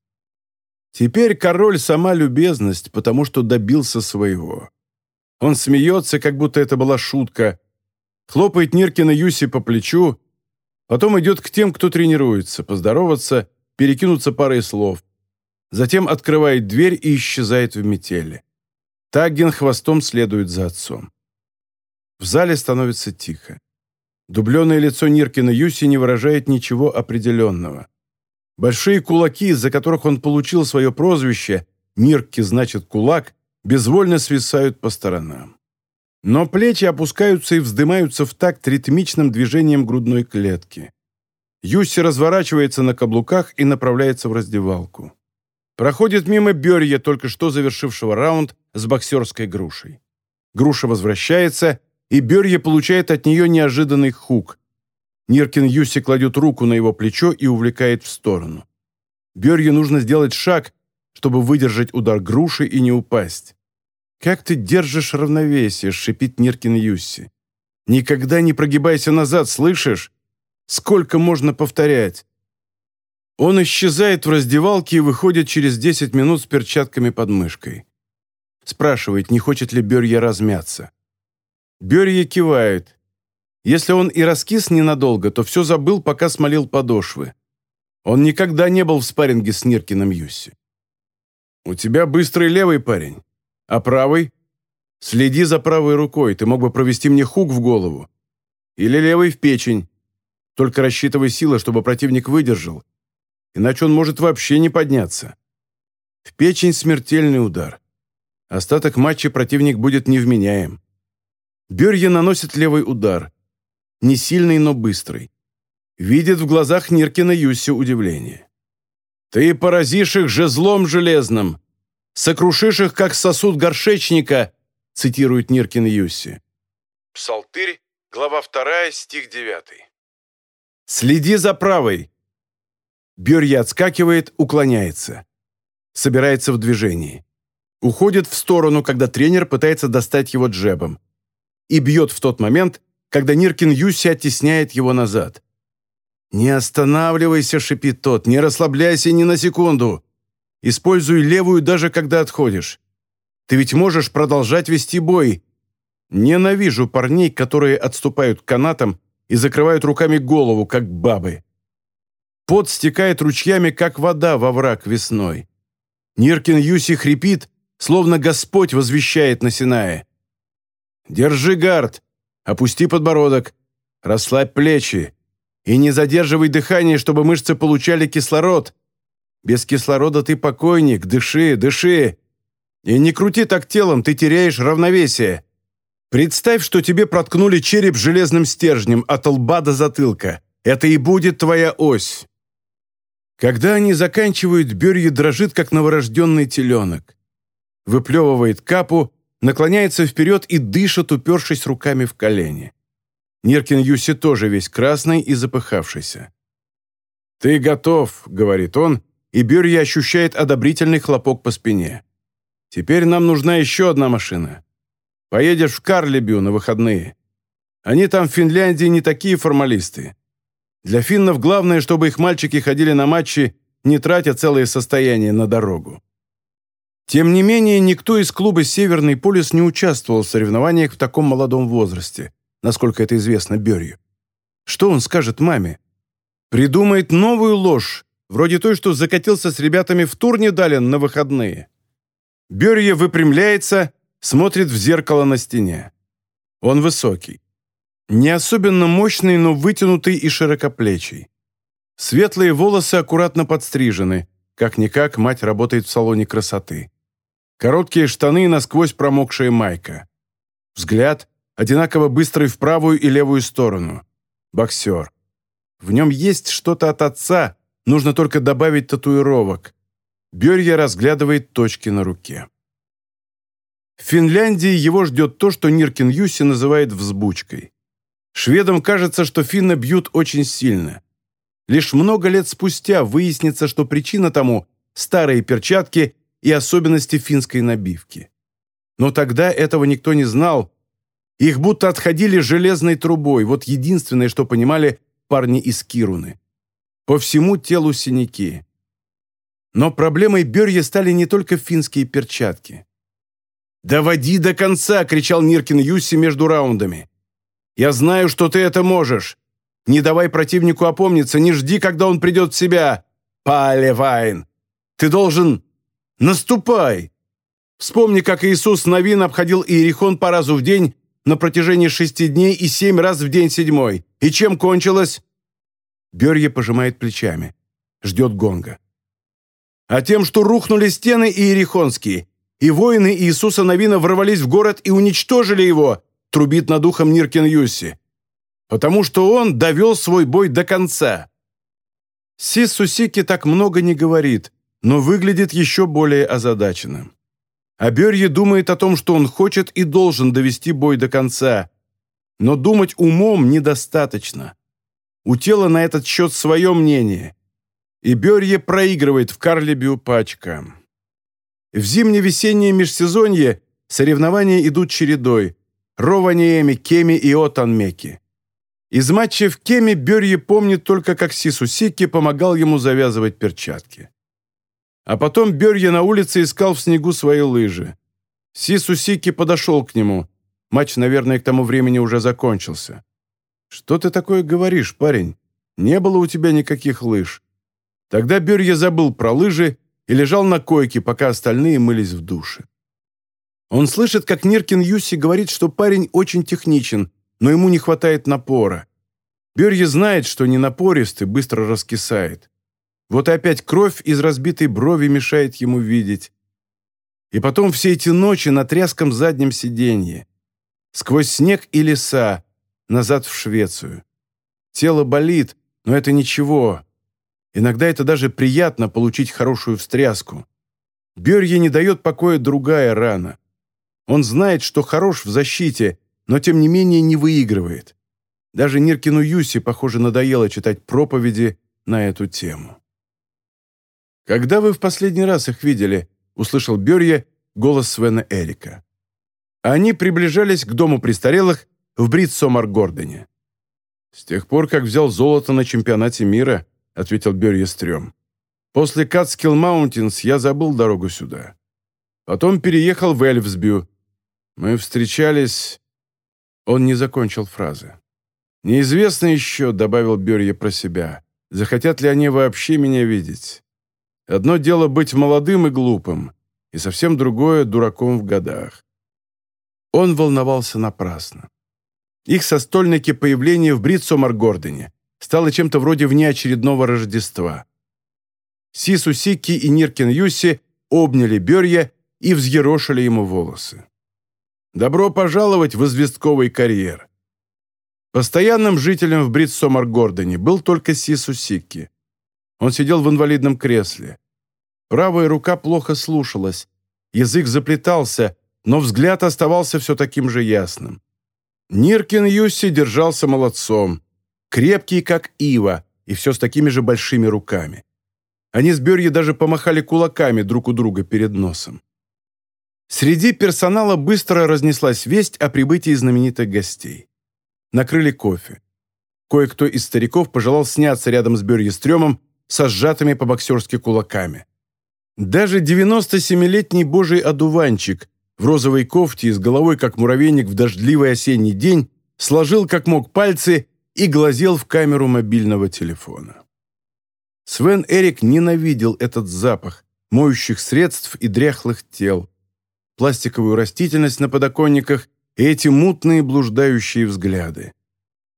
Теперь король сама любезность, потому что добился своего. Он смеется, как будто это была шутка, хлопает Ниркина Юси по плечу, потом идет к тем, кто тренируется, поздороваться, перекинуться парой слов. Затем открывает дверь и исчезает в метели. Тагген хвостом следует за отцом. В зале становится тихо. Дубленое лицо Ниркина Юси не выражает ничего определенного. Большие кулаки, из-за которых он получил свое прозвище, Нирки значит кулак, безвольно свисают по сторонам. Но плечи опускаются и вздымаются в такт ритмичным движением грудной клетки. Юси разворачивается на каблуках и направляется в раздевалку. Проходит мимо Берья, только что завершившего раунд с боксерской грушей. Груша возвращается, и Берья получает от нее неожиданный хук. Ниркин Юси кладет руку на его плечо и увлекает в сторону. Берье нужно сделать шаг, чтобы выдержать удар груши и не упасть. «Как ты держишь равновесие?» — шипит Ниркин Юси. «Никогда не прогибайся назад, слышишь? Сколько можно повторять?» Он исчезает в раздевалке и выходит через 10 минут с перчатками под мышкой. Спрашивает, не хочет ли Берье размяться. Берье кивает. Если он и раскис ненадолго, то все забыл, пока смолил подошвы. Он никогда не был в спарринге с Ниркиным Юсси. «У тебя быстрый левый парень, а правый? Следи за правой рукой, ты мог бы провести мне хук в голову. Или левый в печень. Только рассчитывай силы, чтобы противник выдержал, иначе он может вообще не подняться. В печень смертельный удар. Остаток матча противник будет невменяем. Берье наносит левый удар. Не сильный, но быстрый. Видит в глазах Ниркина Юси удивление. «Ты поразишь их жезлом железным, сокрушишь их, как сосуд горшечника», цитирует Ниркин Юси. Псалтырь, глава 2, стих 9. «Следи за правой, Берья отскакивает, уклоняется. Собирается в движении. Уходит в сторону, когда тренер пытается достать его джебом. И бьет в тот момент, когда Ниркин Юси оттесняет его назад. «Не останавливайся», — шипит тот, — «не расслабляйся ни на секунду. Используй левую даже когда отходишь. Ты ведь можешь продолжать вести бой». Ненавижу парней, которые отступают к канатам и закрывают руками голову, как бабы. Пот стекает ручьями, как вода во враг весной. Ниркин Юси хрипит, словно Господь возвещает на Синае. «Держи гард, опусти подбородок, расслабь плечи и не задерживай дыхание, чтобы мышцы получали кислород. Без кислорода ты покойник, дыши, дыши. И не крути так телом, ты теряешь равновесие. Представь, что тебе проткнули череп железным стержнем от лба до затылка. Это и будет твоя ось. Когда они заканчивают, Берье дрожит, как новорожденный теленок. Выплевывает капу, наклоняется вперед и дышит, упершись руками в колени. Ниркин Юси тоже весь красный и запыхавшийся. «Ты готов», — говорит он, и Берье ощущает одобрительный хлопок по спине. «Теперь нам нужна еще одна машина. Поедешь в Карлебю на выходные. Они там в Финляндии не такие формалисты. Для финнов главное, чтобы их мальчики ходили на матчи, не тратя целое состояние на дорогу. Тем не менее, никто из клуба «Северный полюс» не участвовал в соревнованиях в таком молодом возрасте, насколько это известно Берью. Что он скажет маме? Придумает новую ложь, вроде той, что закатился с ребятами в тур недален на выходные. Берье выпрямляется, смотрит в зеркало на стене. Он высокий. Не особенно мощный, но вытянутый и широкоплечий. Светлые волосы аккуратно подстрижены. Как-никак мать работает в салоне красоты. Короткие штаны и насквозь промокшая майка. Взгляд одинаково быстрый в правую и левую сторону. Боксер. В нем есть что-то от отца, нужно только добавить татуировок. Берья разглядывает точки на руке. В Финляндии его ждет то, что Ниркин Юси называет взбучкой. Шведам кажется, что финны бьют очень сильно. Лишь много лет спустя выяснится, что причина тому – старые перчатки и особенности финской набивки. Но тогда этого никто не знал. Их будто отходили железной трубой, вот единственное, что понимали парни из Кируны. По всему телу синяки. Но проблемой Берья стали не только финские перчатки. «Доводи до конца!» – кричал Ниркин Юсси между раундами. Я знаю, что ты это можешь. Не давай противнику опомниться, не жди, когда он придет в себя. Палевайн, ты должен... Наступай! Вспомни, как Иисус Новин обходил Иерихон по разу в день на протяжении шести дней и семь раз в день седьмой. И чем кончилось?» Берье пожимает плечами. Ждет гонга. «А тем, что рухнули стены Иерихонские, и воины Иисуса Новина ворвались в город и уничтожили его, трубит над ухом Ниркин Юсси. Потому что он довел свой бой до конца. Сису Сики так много не говорит, но выглядит еще более озадаченным. А Берье думает о том, что он хочет и должен довести бой до конца. Но думать умом недостаточно. У тела на этот счет свое мнение. И Берье проигрывает в Карлебю по. В зимне-весеннее межсезонье соревнования идут чередой. Рованиеми, Кеми и Отанмеки. Из матча в Кеме Берье помнит только, как Сисусики помогал ему завязывать перчатки. А потом Берье на улице искал в снегу свои лыжи. Сисусики подошел к нему. Матч, наверное, к тому времени уже закончился. «Что ты такое говоришь, парень? Не было у тебя никаких лыж». Тогда Берье забыл про лыжи и лежал на койке, пока остальные мылись в душе. Он слышит, как Ниркин Юси говорит, что парень очень техничен, но ему не хватает напора. Берье знает, что не напорист и быстро раскисает. Вот опять кровь из разбитой брови мешает ему видеть. И потом все эти ночи на тряском заднем сиденье. Сквозь снег и леса, назад в Швецию. Тело болит, но это ничего. Иногда это даже приятно получить хорошую встряску. Берье не дает покоя другая рана. Он знает, что хорош в защите, но тем не менее не выигрывает. Даже Ниркину Юси, похоже, надоело читать проповеди на эту тему. «Когда вы в последний раз их видели?» — услышал Берье голос Свена Эрика. Они приближались к дому престарелых в Бритсомар-Гордоне. «С тех пор, как взял золото на чемпионате мира», — ответил Берье Стрём. «После Катскилл Маунтинс я забыл дорогу сюда. Потом переехал в Эльфсбю. Мы встречались он не закончил фразы. «Неизвестно еще», — добавил Берье про себя, «захотят ли они вообще меня видеть. Одно дело быть молодым и глупым, и совсем другое — дураком в годах». Он волновался напрасно. Их состольники появление в Бритсомар-Гордоне стало чем-то вроде внеочередного Рождества. Сису Сикки и Ниркин Юси обняли Берья и взъерошили ему волосы. Добро пожаловать в известковый карьер. Постоянным жителем в Бритсомар-Гордоне был только Сису Сикки. Он сидел в инвалидном кресле. Правая рука плохо слушалась, язык заплетался, но взгляд оставался все таким же ясным. Ниркин Юсси держался молодцом, крепкий, как ива, и все с такими же большими руками. Они с Берьи даже помахали кулаками друг у друга перед носом. Среди персонала быстро разнеслась весть о прибытии знаменитых гостей. Накрыли кофе. Кое-кто из стариков пожелал сняться рядом с Берьестрёмом со сжатыми по-боксерски кулаками. Даже 97-летний божий одуванчик в розовой кофте и с головой, как муравейник в дождливый осенний день, сложил как мог пальцы и глазел в камеру мобильного телефона. Свен Эрик ненавидел этот запах моющих средств и дряхлых тел, пластиковую растительность на подоконниках и эти мутные блуждающие взгляды.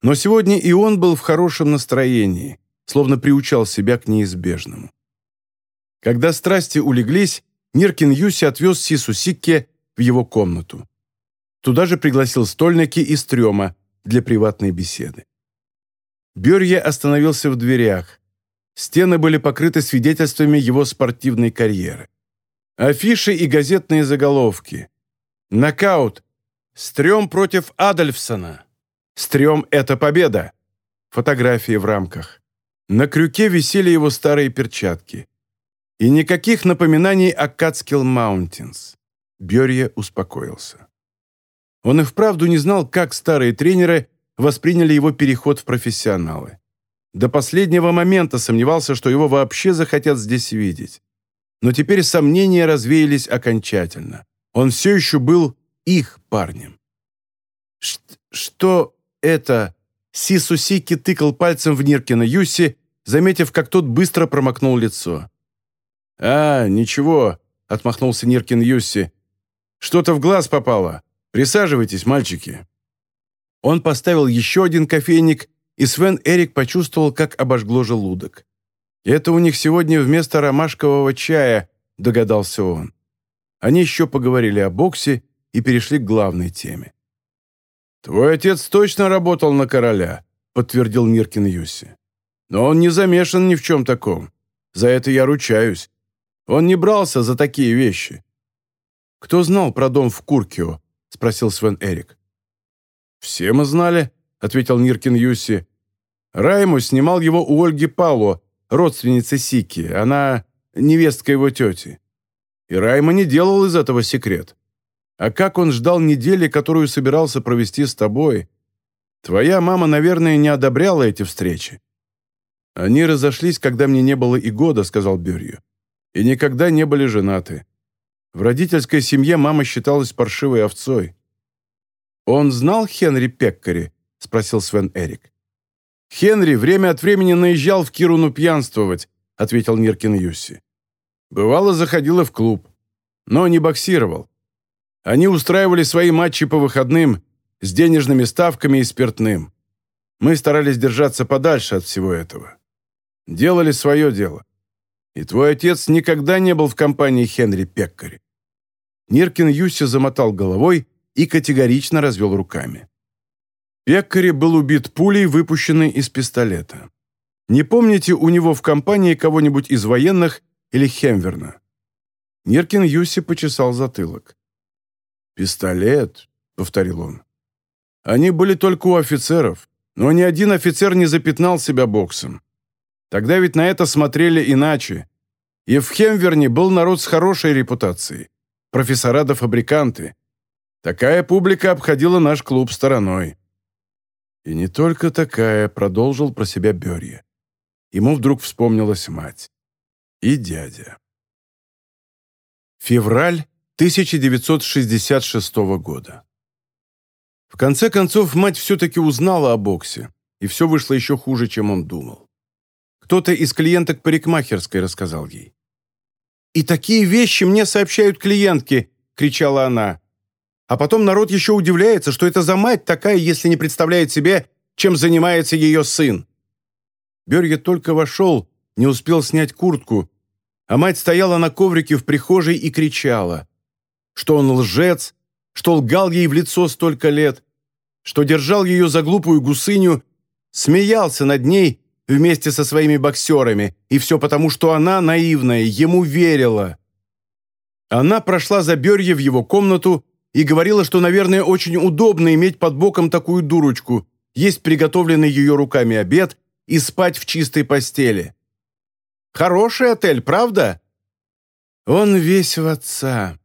Но сегодня и он был в хорошем настроении, словно приучал себя к неизбежному. Когда страсти улеглись, Ниркин Юси отвез Сису Сикке в его комнату. Туда же пригласил стольники и стрёма для приватной беседы. Берье остановился в дверях. Стены были покрыты свидетельствами его спортивной карьеры. Афиши и газетные заголовки. Нокаут. Стрём против Адольфсона. Стрём – это победа. Фотографии в рамках. На крюке висели его старые перчатки. И никаких напоминаний о Катскилл Маунтинс. Берье успокоился. Он и вправду не знал, как старые тренеры восприняли его переход в профессионалы. До последнего момента сомневался, что его вообще захотят здесь видеть но теперь сомнения развеялись окончательно. Он все еще был их парнем. «Что это?» Сису Сики тыкал пальцем в Ниркина Юси, заметив, как тот быстро промокнул лицо. «А, ничего», — отмахнулся Ниркин Юси. «Что-то в глаз попало. Присаживайтесь, мальчики». Он поставил еще один кофейник, и Свен Эрик почувствовал, как обожгло желудок. «Это у них сегодня вместо ромашкового чая», — догадался он. Они еще поговорили о боксе и перешли к главной теме. «Твой отец точно работал на короля», — подтвердил Миркин Юси. «Но он не замешан ни в чем таком. За это я ручаюсь. Он не брался за такие вещи. «Кто знал про дом в Куркио?» — спросил Свен Эрик. «Все мы знали», — ответил Ниркин Юси. «Райму снимал его у Ольги Пало, родственницы Сики. Она невестка его тети. И Райма не делал из этого секрет. А как он ждал недели, которую собирался провести с тобой? Твоя мама, наверное, не одобряла эти встречи. Они разошлись, когда мне не было и года, сказал Бюрью. И никогда не были женаты. В родительской семье мама считалась паршивой овцой. «Он знал Хенри Пеккари?» — спросил Свен Эрик. «Хенри время от времени наезжал в Кируну пьянствовать», — ответил Ниркин Юси. «Бывало, заходила в клуб, но не боксировал. Они устраивали свои матчи по выходным с денежными ставками и спиртным. Мы старались держаться подальше от всего этого. Делали свое дело. И твой отец никогда не был в компании Хенри Пеккари». Ниркин Юси замотал головой и категорично развел руками. Пеккари был убит пулей, выпущенной из пистолета. Не помните у него в компании кого-нибудь из военных или Хемверна?» Ниркин Юси почесал затылок. «Пистолет», — повторил он. «Они были только у офицеров, но ни один офицер не запятнал себя боксом. Тогда ведь на это смотрели иначе. И в Хемверне был народ с хорошей репутацией. Профессора да фабриканты. Такая публика обходила наш клуб стороной. И не только такая, продолжил про себя Берье. Ему вдруг вспомнилась мать. И дядя. Февраль 1966 года. В конце концов, мать все-таки узнала о боксе, и все вышло еще хуже, чем он думал. Кто-то из клиенток парикмахерской рассказал ей. «И такие вещи мне сообщают клиентки!» — кричала она. А потом народ еще удивляется, что это за мать такая, если не представляет себе, чем занимается ее сын. Берге только вошел, не успел снять куртку, а мать стояла на коврике в прихожей и кричала, что он лжец, что лгал ей в лицо столько лет, что держал ее за глупую гусыню, смеялся над ней вместе со своими боксерами, и все потому, что она, наивная, ему верила. Она прошла за Берье в его комнату и говорила, что, наверное, очень удобно иметь под боком такую дурочку, есть приготовленный ее руками обед и спать в чистой постели. Хороший отель, правда? Он весь в отца.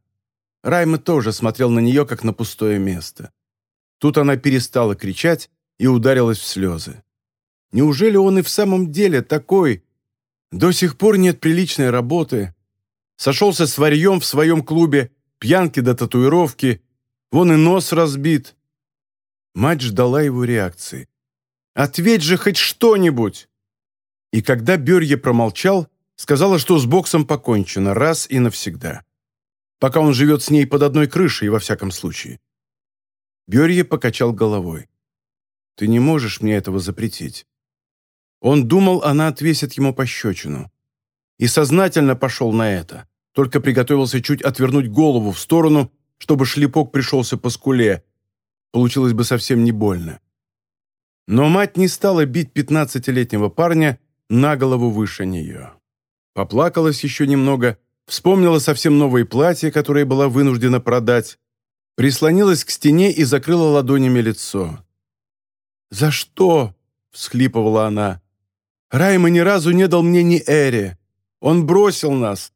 Райма тоже смотрел на нее, как на пустое место. Тут она перестала кричать и ударилась в слезы. Неужели он и в самом деле такой? До сих пор нет приличной работы. Сошелся с варьем в своем клубе, пьянки до татуировки, вон и нос разбит. Мать ждала его реакции. «Ответь же хоть что-нибудь!» И когда Берье промолчал, сказала, что с боксом покончено раз и навсегда. Пока он живет с ней под одной крышей, во всяком случае. Берье покачал головой. «Ты не можешь мне этого запретить». Он думал, она отвесит ему пощечину. И сознательно пошел на это только приготовился чуть отвернуть голову в сторону, чтобы шлепок пришелся по скуле. Получилось бы совсем не больно. Но мать не стала бить пятнадцатилетнего парня на голову выше нее. Поплакалась еще немного, вспомнила совсем новое платье, которое была вынуждена продать, прислонилась к стене и закрыла ладонями лицо. «За что?» — всхлипывала она. «Райма ни разу не дал мне ни Эри. Он бросил нас.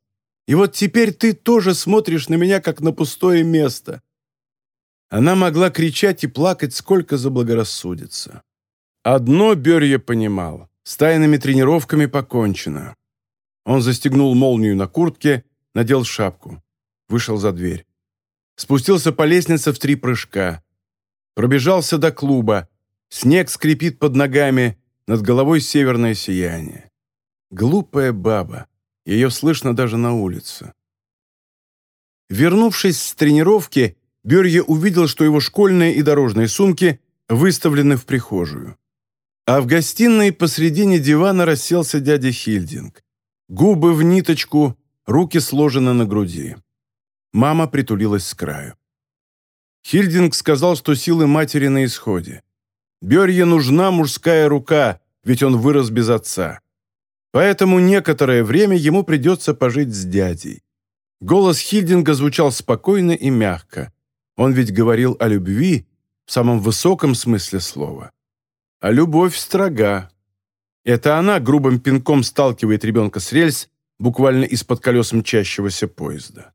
И вот теперь ты тоже смотришь на меня, как на пустое место». Она могла кричать и плакать, сколько заблагорассудится. Одно Берье понимал. С тайными тренировками покончено. Он застегнул молнию на куртке, надел шапку. Вышел за дверь. Спустился по лестнице в три прыжка. Пробежался до клуба. Снег скрипит под ногами, над головой северное сияние. Глупая баба. Ее слышно даже на улице. Вернувшись с тренировки, Берье увидел, что его школьные и дорожные сумки выставлены в прихожую. А в гостиной посредине дивана расселся дядя Хильдинг. Губы в ниточку, руки сложены на груди. Мама притулилась с краю. Хильдинг сказал, что силы матери на исходе. Берье нужна мужская рука, ведь он вырос без отца. Поэтому некоторое время ему придется пожить с дядей. Голос Хильдинга звучал спокойно и мягко. Он ведь говорил о любви в самом высоком смысле слова. А любовь строга. Это она грубым пинком сталкивает ребенка с рельс, буквально из-под колес мчащегося поезда.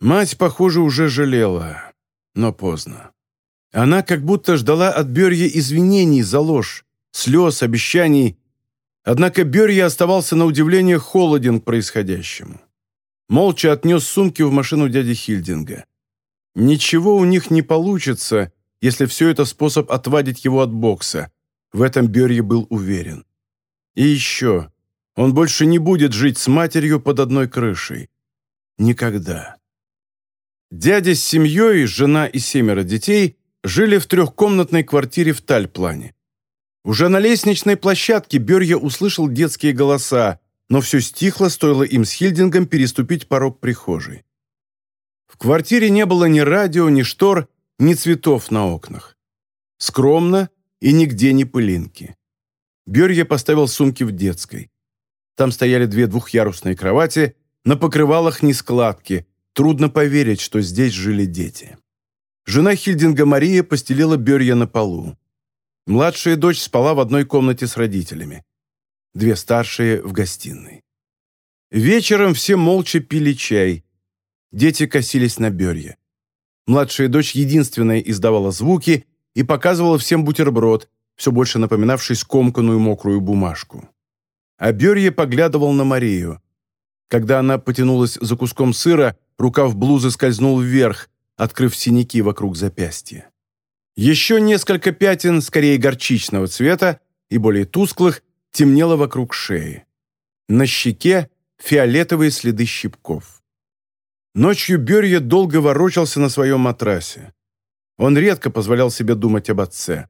Мать, похоже, уже жалела, но поздно. Она как будто ждала от Берья извинений за ложь, слез, обещаний. Однако Берья оставался на удивление холоден к происходящему. Молча отнес сумки в машину дяди Хильдинга. Ничего у них не получится, если все это способ отвадить его от бокса. В этом Берье был уверен. И еще, он больше не будет жить с матерью под одной крышей. Никогда. Дядя с семьей, жена и семеро детей жили в трехкомнатной квартире в Тальплане. Уже на лестничной площадке Берья услышал детские голоса, но все стихло, стоило им с Хильдингом переступить порог прихожей. В квартире не было ни радио, ни штор, ни цветов на окнах. Скромно и нигде не пылинки. Берья поставил сумки в детской. Там стояли две двухъярусные кровати, на покрывалах ни складки. Трудно поверить, что здесь жили дети. Жена Хильдинга Мария постелила Берья на полу. Младшая дочь спала в одной комнате с родителями. Две старшие в гостиной. Вечером все молча пили чай. Дети косились на Берья. Младшая дочь единственная издавала звуки и показывала всем бутерброд, все больше напоминавший скомканную мокрую бумажку. А Берье поглядывал на Марию. Когда она потянулась за куском сыра, рукав блузы скользнул вверх, открыв синяки вокруг запястья. Еще несколько пятен, скорее горчичного цвета и более тусклых, темнело вокруг шеи. На щеке фиолетовые следы щипков. Ночью Берье долго ворочался на своем матрасе. Он редко позволял себе думать об отце.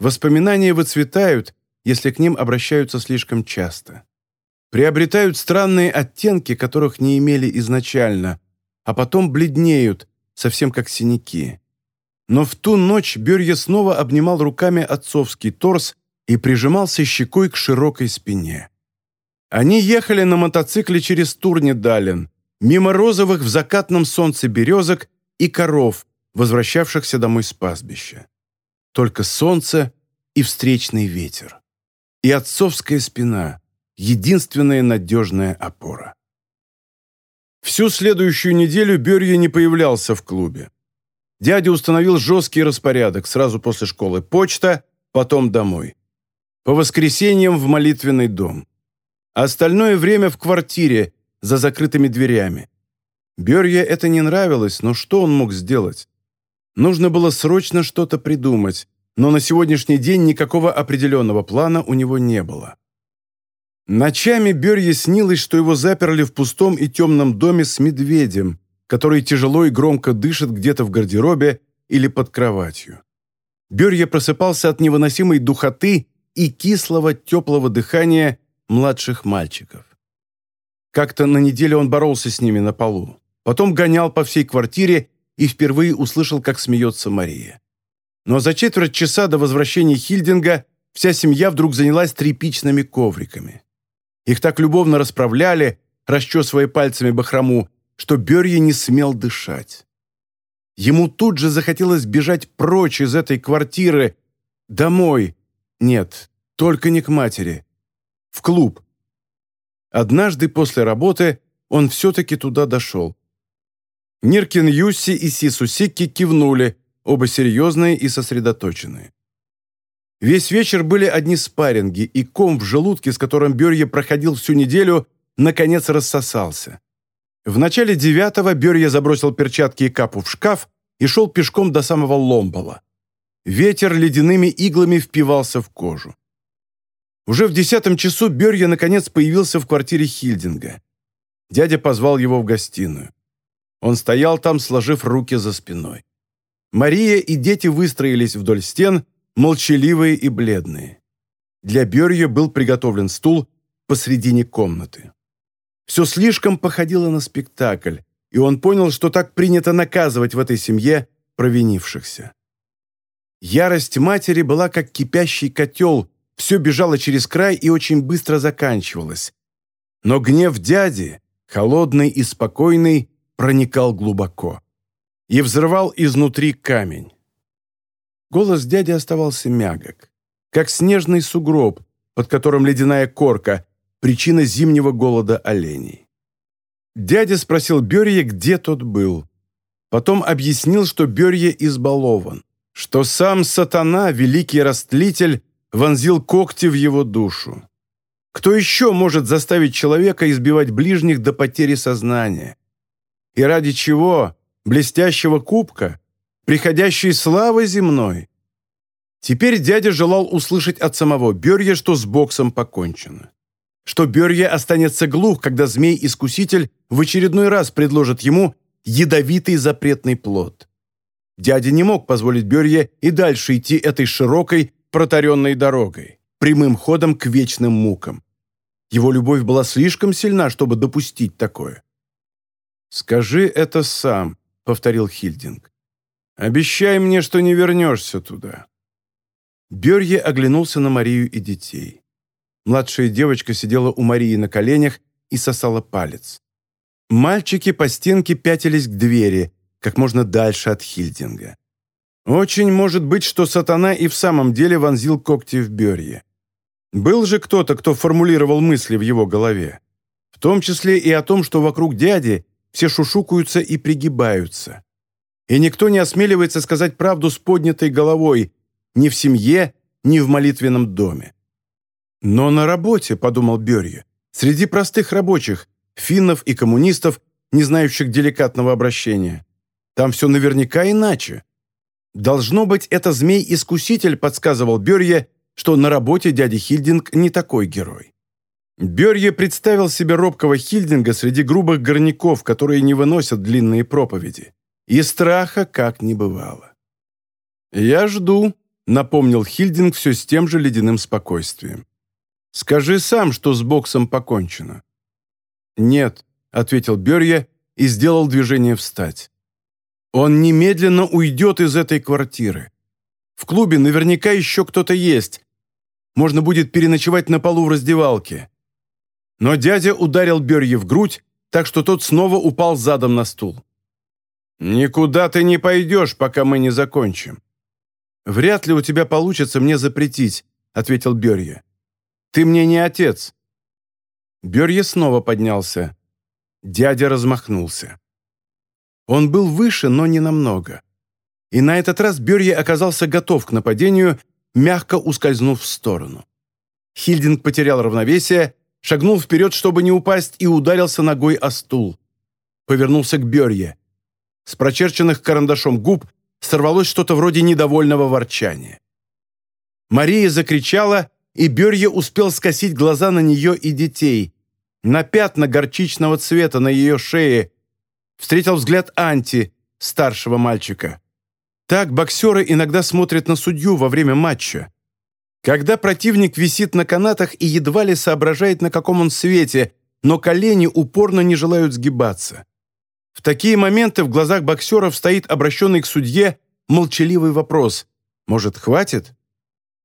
Воспоминания выцветают, если к ним обращаются слишком часто. Приобретают странные оттенки, которых не имели изначально, а потом бледнеют, совсем как синяки. Но в ту ночь Берье снова обнимал руками отцовский торс и прижимался щекой к широкой спине. Они ехали на мотоцикле через Турнедален, мимо розовых в закатном солнце березок и коров, возвращавшихся домой с пастбища. Только солнце и встречный ветер. И отцовская спина — единственная надежная опора. Всю следующую неделю Берья не появлялся в клубе. Дядя установил жесткий распорядок сразу после школы почта, потом домой. По воскресеньям в молитвенный дом. Остальное время в квартире, за закрытыми дверями. Берье это не нравилось, но что он мог сделать? Нужно было срочно что-то придумать, но на сегодняшний день никакого определенного плана у него не было. Ночами Берье снилось, что его заперли в пустом и темном доме с медведем, который тяжело и громко дышит где-то в гардеробе или под кроватью. Берье просыпался от невыносимой духоты и кислого теплого дыхания младших мальчиков. Как-то на неделе он боролся с ними на полу. Потом гонял по всей квартире и впервые услышал, как смеется Мария. Но за четверть часа до возвращения Хильдинга вся семья вдруг занялась тряпичными ковриками. Их так любовно расправляли, расчесывая пальцами бахрому, что Берье не смел дышать. Ему тут же захотелось бежать прочь из этой квартиры, домой. Нет, только не к матери. В клуб, Однажды после работы он все-таки туда дошел. Ниркин Юсси и Сису Сикки кивнули, оба серьезные и сосредоточенные. Весь вечер были одни спарринги, и ком в желудке, с которым Берье проходил всю неделю, наконец рассосался. В начале девятого Берье забросил перчатки и капу в шкаф и шел пешком до самого Ломбола. Ветер ледяными иглами впивался в кожу. Уже в десятом часу Берья наконец появился в квартире Хильдинга. Дядя позвал его в гостиную. Он стоял там, сложив руки за спиной. Мария и дети выстроились вдоль стен, молчаливые и бледные. Для Берья был приготовлен стул посредине комнаты. Все слишком походило на спектакль, и он понял, что так принято наказывать в этой семье провинившихся. Ярость матери была как кипящий котел, все бежало через край и очень быстро заканчивалось. Но гнев дяди, холодный и спокойный, проникал глубоко и взрывал изнутри камень. Голос дяди оставался мягок, как снежный сугроб, под которым ледяная корка, причина зимнего голода оленей. Дядя спросил Берье, где тот был. Потом объяснил, что Берье избалован, что сам сатана, великий растлитель, вонзил когти в его душу. Кто еще может заставить человека избивать ближних до потери сознания? И ради чего? Блестящего кубка? Приходящей славы земной? Теперь дядя желал услышать от самого Берья, что с боксом покончено. Что Берья останется глух, когда змей-искуситель в очередной раз предложит ему ядовитый запретный плод. Дядя не мог позволить Берье и дальше идти этой широкой, протаренной дорогой, прямым ходом к вечным мукам. Его любовь была слишком сильна, чтобы допустить такое. «Скажи это сам», — повторил Хильдинг. «Обещай мне, что не вернешься туда». Берье оглянулся на Марию и детей. Младшая девочка сидела у Марии на коленях и сосала палец. Мальчики по стенке пятились к двери, как можно дальше от Хильдинга. Очень может быть, что сатана и в самом деле вонзил когти в Берье. Был же кто-то, кто формулировал мысли в его голове. В том числе и о том, что вокруг дяди все шушукаются и пригибаются. И никто не осмеливается сказать правду с поднятой головой ни в семье, ни в молитвенном доме. «Но на работе», — подумал Берье, — «среди простых рабочих, финнов и коммунистов, не знающих деликатного обращения. Там все наверняка иначе. Должно быть, это змей-искуситель подсказывал Берье, что на работе дядя Хильдинг не такой герой. Берье представил себе робкого Хильдинга среди грубых горняков, которые не выносят длинные проповеди. И страха как не бывало. «Я жду», — напомнил Хильдинг все с тем же ледяным спокойствием. «Скажи сам, что с боксом покончено». «Нет», — ответил Берье и сделал движение встать. «Он немедленно уйдет из этой квартиры. В клубе наверняка еще кто-то есть. Можно будет переночевать на полу в раздевалке». Но дядя ударил Берье в грудь, так что тот снова упал задом на стул. «Никуда ты не пойдешь, пока мы не закончим». «Вряд ли у тебя получится мне запретить», — ответил Берье. «Ты мне не отец». Берье снова поднялся. Дядя размахнулся. Он был выше, но не намного. И на этот раз Берье оказался готов к нападению, мягко ускользнув в сторону. Хильдинг потерял равновесие, шагнул вперед, чтобы не упасть, и ударился ногой о стул. Повернулся к Берье. С прочерченных карандашом губ сорвалось что-то вроде недовольного ворчания. Мария закричала, и Берье успел скосить глаза на нее и детей. На пятна горчичного цвета на ее шее встретил взгляд Анти, старшего мальчика. Так боксеры иногда смотрят на судью во время матча. Когда противник висит на канатах и едва ли соображает, на каком он свете, но колени упорно не желают сгибаться. В такие моменты в глазах боксеров стоит обращенный к судье молчаливый вопрос. Может, хватит?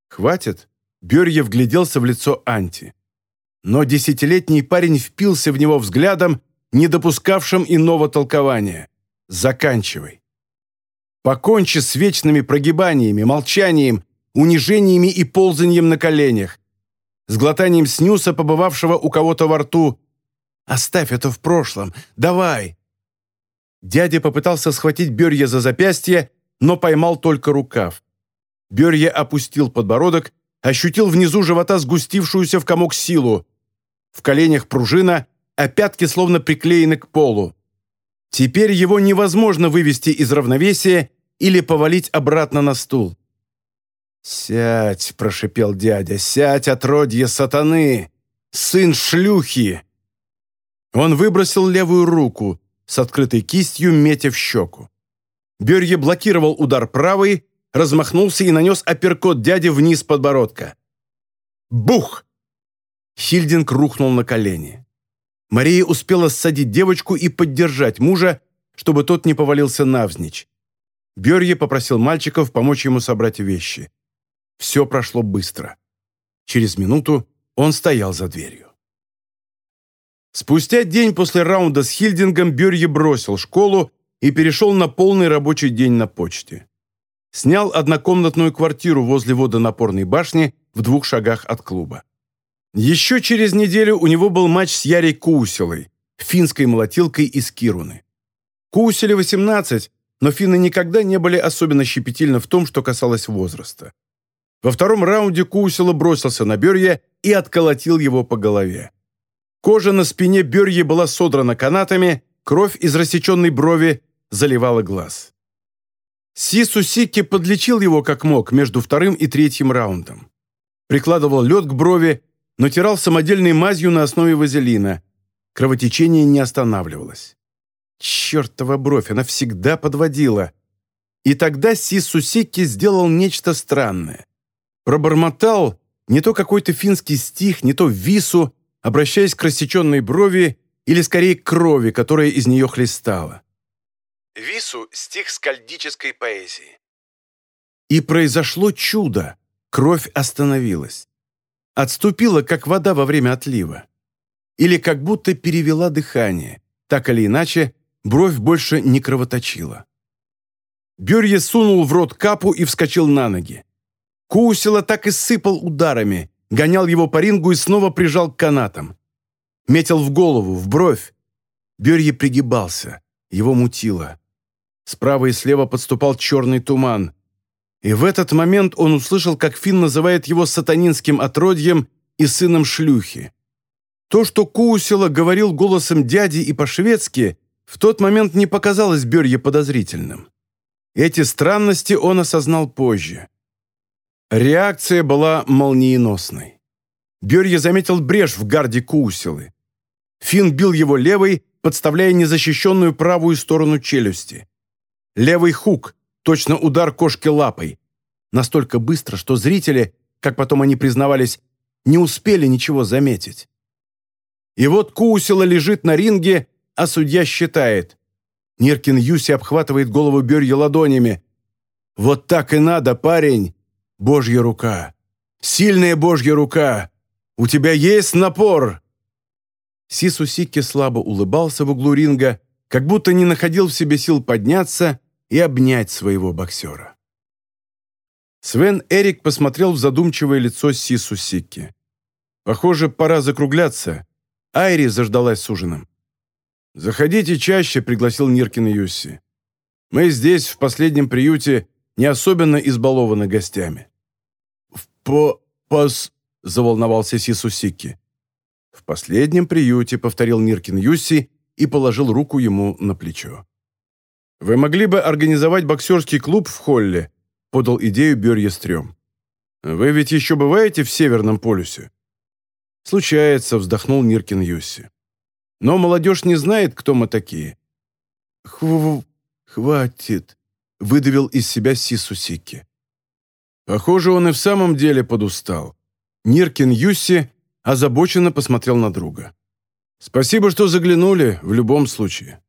Хватит? Берье вгляделся в лицо Анти. Но десятилетний парень впился в него взглядом, не допускавшим иного толкования. «Заканчивай». Покончи с вечными прогибаниями, молчанием, унижениями и ползаньем на коленях, с глотанием снюса, побывавшего у кого-то во рту. Оставь это в прошлом. Давай. Дядя попытался схватить Берье за запястье, но поймал только рукав. Берье опустил подбородок, ощутил внизу живота сгустившуюся в комок силу. В коленях пружина, а пятки словно приклеены к полу. Теперь его невозможно вывести из равновесия или повалить обратно на стул. «Сядь», — прошипел дядя, — «сядь, отродье сатаны! Сын шлюхи!» Он выбросил левую руку, с открытой кистью метя в щеку. Берье блокировал удар правой, размахнулся и нанес апперкот дяде вниз подбородка. Бух! Хильдинг рухнул на колени. Мария успела ссадить девочку и поддержать мужа, чтобы тот не повалился навзничь. Берье попросил мальчиков помочь ему собрать вещи. Все прошло быстро. Через минуту он стоял за дверью. Спустя день после раунда с Хильдингом Берье бросил школу и перешел на полный рабочий день на почте. Снял однокомнатную квартиру возле водонапорной башни в двух шагах от клуба. Еще через неделю у него был матч с Ярей Куселой, финской молотилкой из Кируны. Куселе 18, но финны никогда не были особенно щепетильны в том, что касалось возраста. Во втором раунде Кусела бросился на Берье и отколотил его по голове. Кожа на спине Берье была содрана канатами, кровь из рассеченной брови заливала глаз. Сису Сикки подлечил его как мог между вторым и третьим раундом. Прикладывал лед к брови, натирал самодельной мазью на основе вазелина. Кровотечение не останавливалось. Чертова бровь, она всегда подводила. И тогда Сису Сикки сделал нечто странное. Пробормотал не то какой-то финский стих, не то вису, обращаясь к рассеченной брови или скорее крови, которая из нее хлестала.
Вису – стих скальдической поэзии.
И произошло чудо. Кровь остановилась. Отступила, как вода во время отлива. Или как будто перевела дыхание. Так или иначе, бровь больше не кровоточила. Бюрье сунул в рот капу и вскочил на ноги. Кусила так и сыпал ударами, гонял его по рингу и снова прижал к канатам. Метил в голову, в бровь. Берье пригибался, его мутило. Справа и слева подступал черный туман. И в этот момент он услышал, как Финн называет его сатанинским отродьем и сыном шлюхи. То, что Куусила говорил голосом дяди и по-шведски, в тот момент не показалось Берье подозрительным. Эти странности он осознал позже. Реакция была молниеносной. Берье заметил брешь в гарде Куусилы. Финн бил его левой, подставляя незащищенную правую сторону челюсти. Левый хук, точно удар кошки лапой. Настолько быстро, что зрители, как потом они признавались, не успели ничего заметить. И вот Куусила лежит на ринге, а судья считает. Ниркин Юси обхватывает голову Берья ладонями. «Вот так и надо, парень! Божья рука! Сильная Божья рука! У тебя есть напор!» Сису Сикки слабо улыбался в углу ринга, как будто не находил в себе сил подняться и обнять своего боксера. Свен Эрик посмотрел в задумчивое лицо Сису Сикки. «Похоже, пора закругляться. Айри заждалась с ужином». «Заходите чаще», — пригласил Ниркин Юсси. «Мы здесь, в последнем приюте, не особенно избалованы гостями». «В по-пос...» — заволновался Сисусики. «В последнем приюте», — повторил Ниркин Юсси и положил руку ему на плечо. «Вы могли бы организовать боксерский клуб в холле?» — подал идею Берье Стрём. «Вы ведь еще бываете в Северном полюсе?» «Случается», — вздохнул Ниркин Юсси. «Но молодежь не знает, кто мы такие». «Хв... хватит», — выдавил из себя Сисусики. Похоже, он и в самом деле подустал. Ниркин Юсси озабоченно посмотрел на друга. «Спасибо, что заглянули, в любом случае».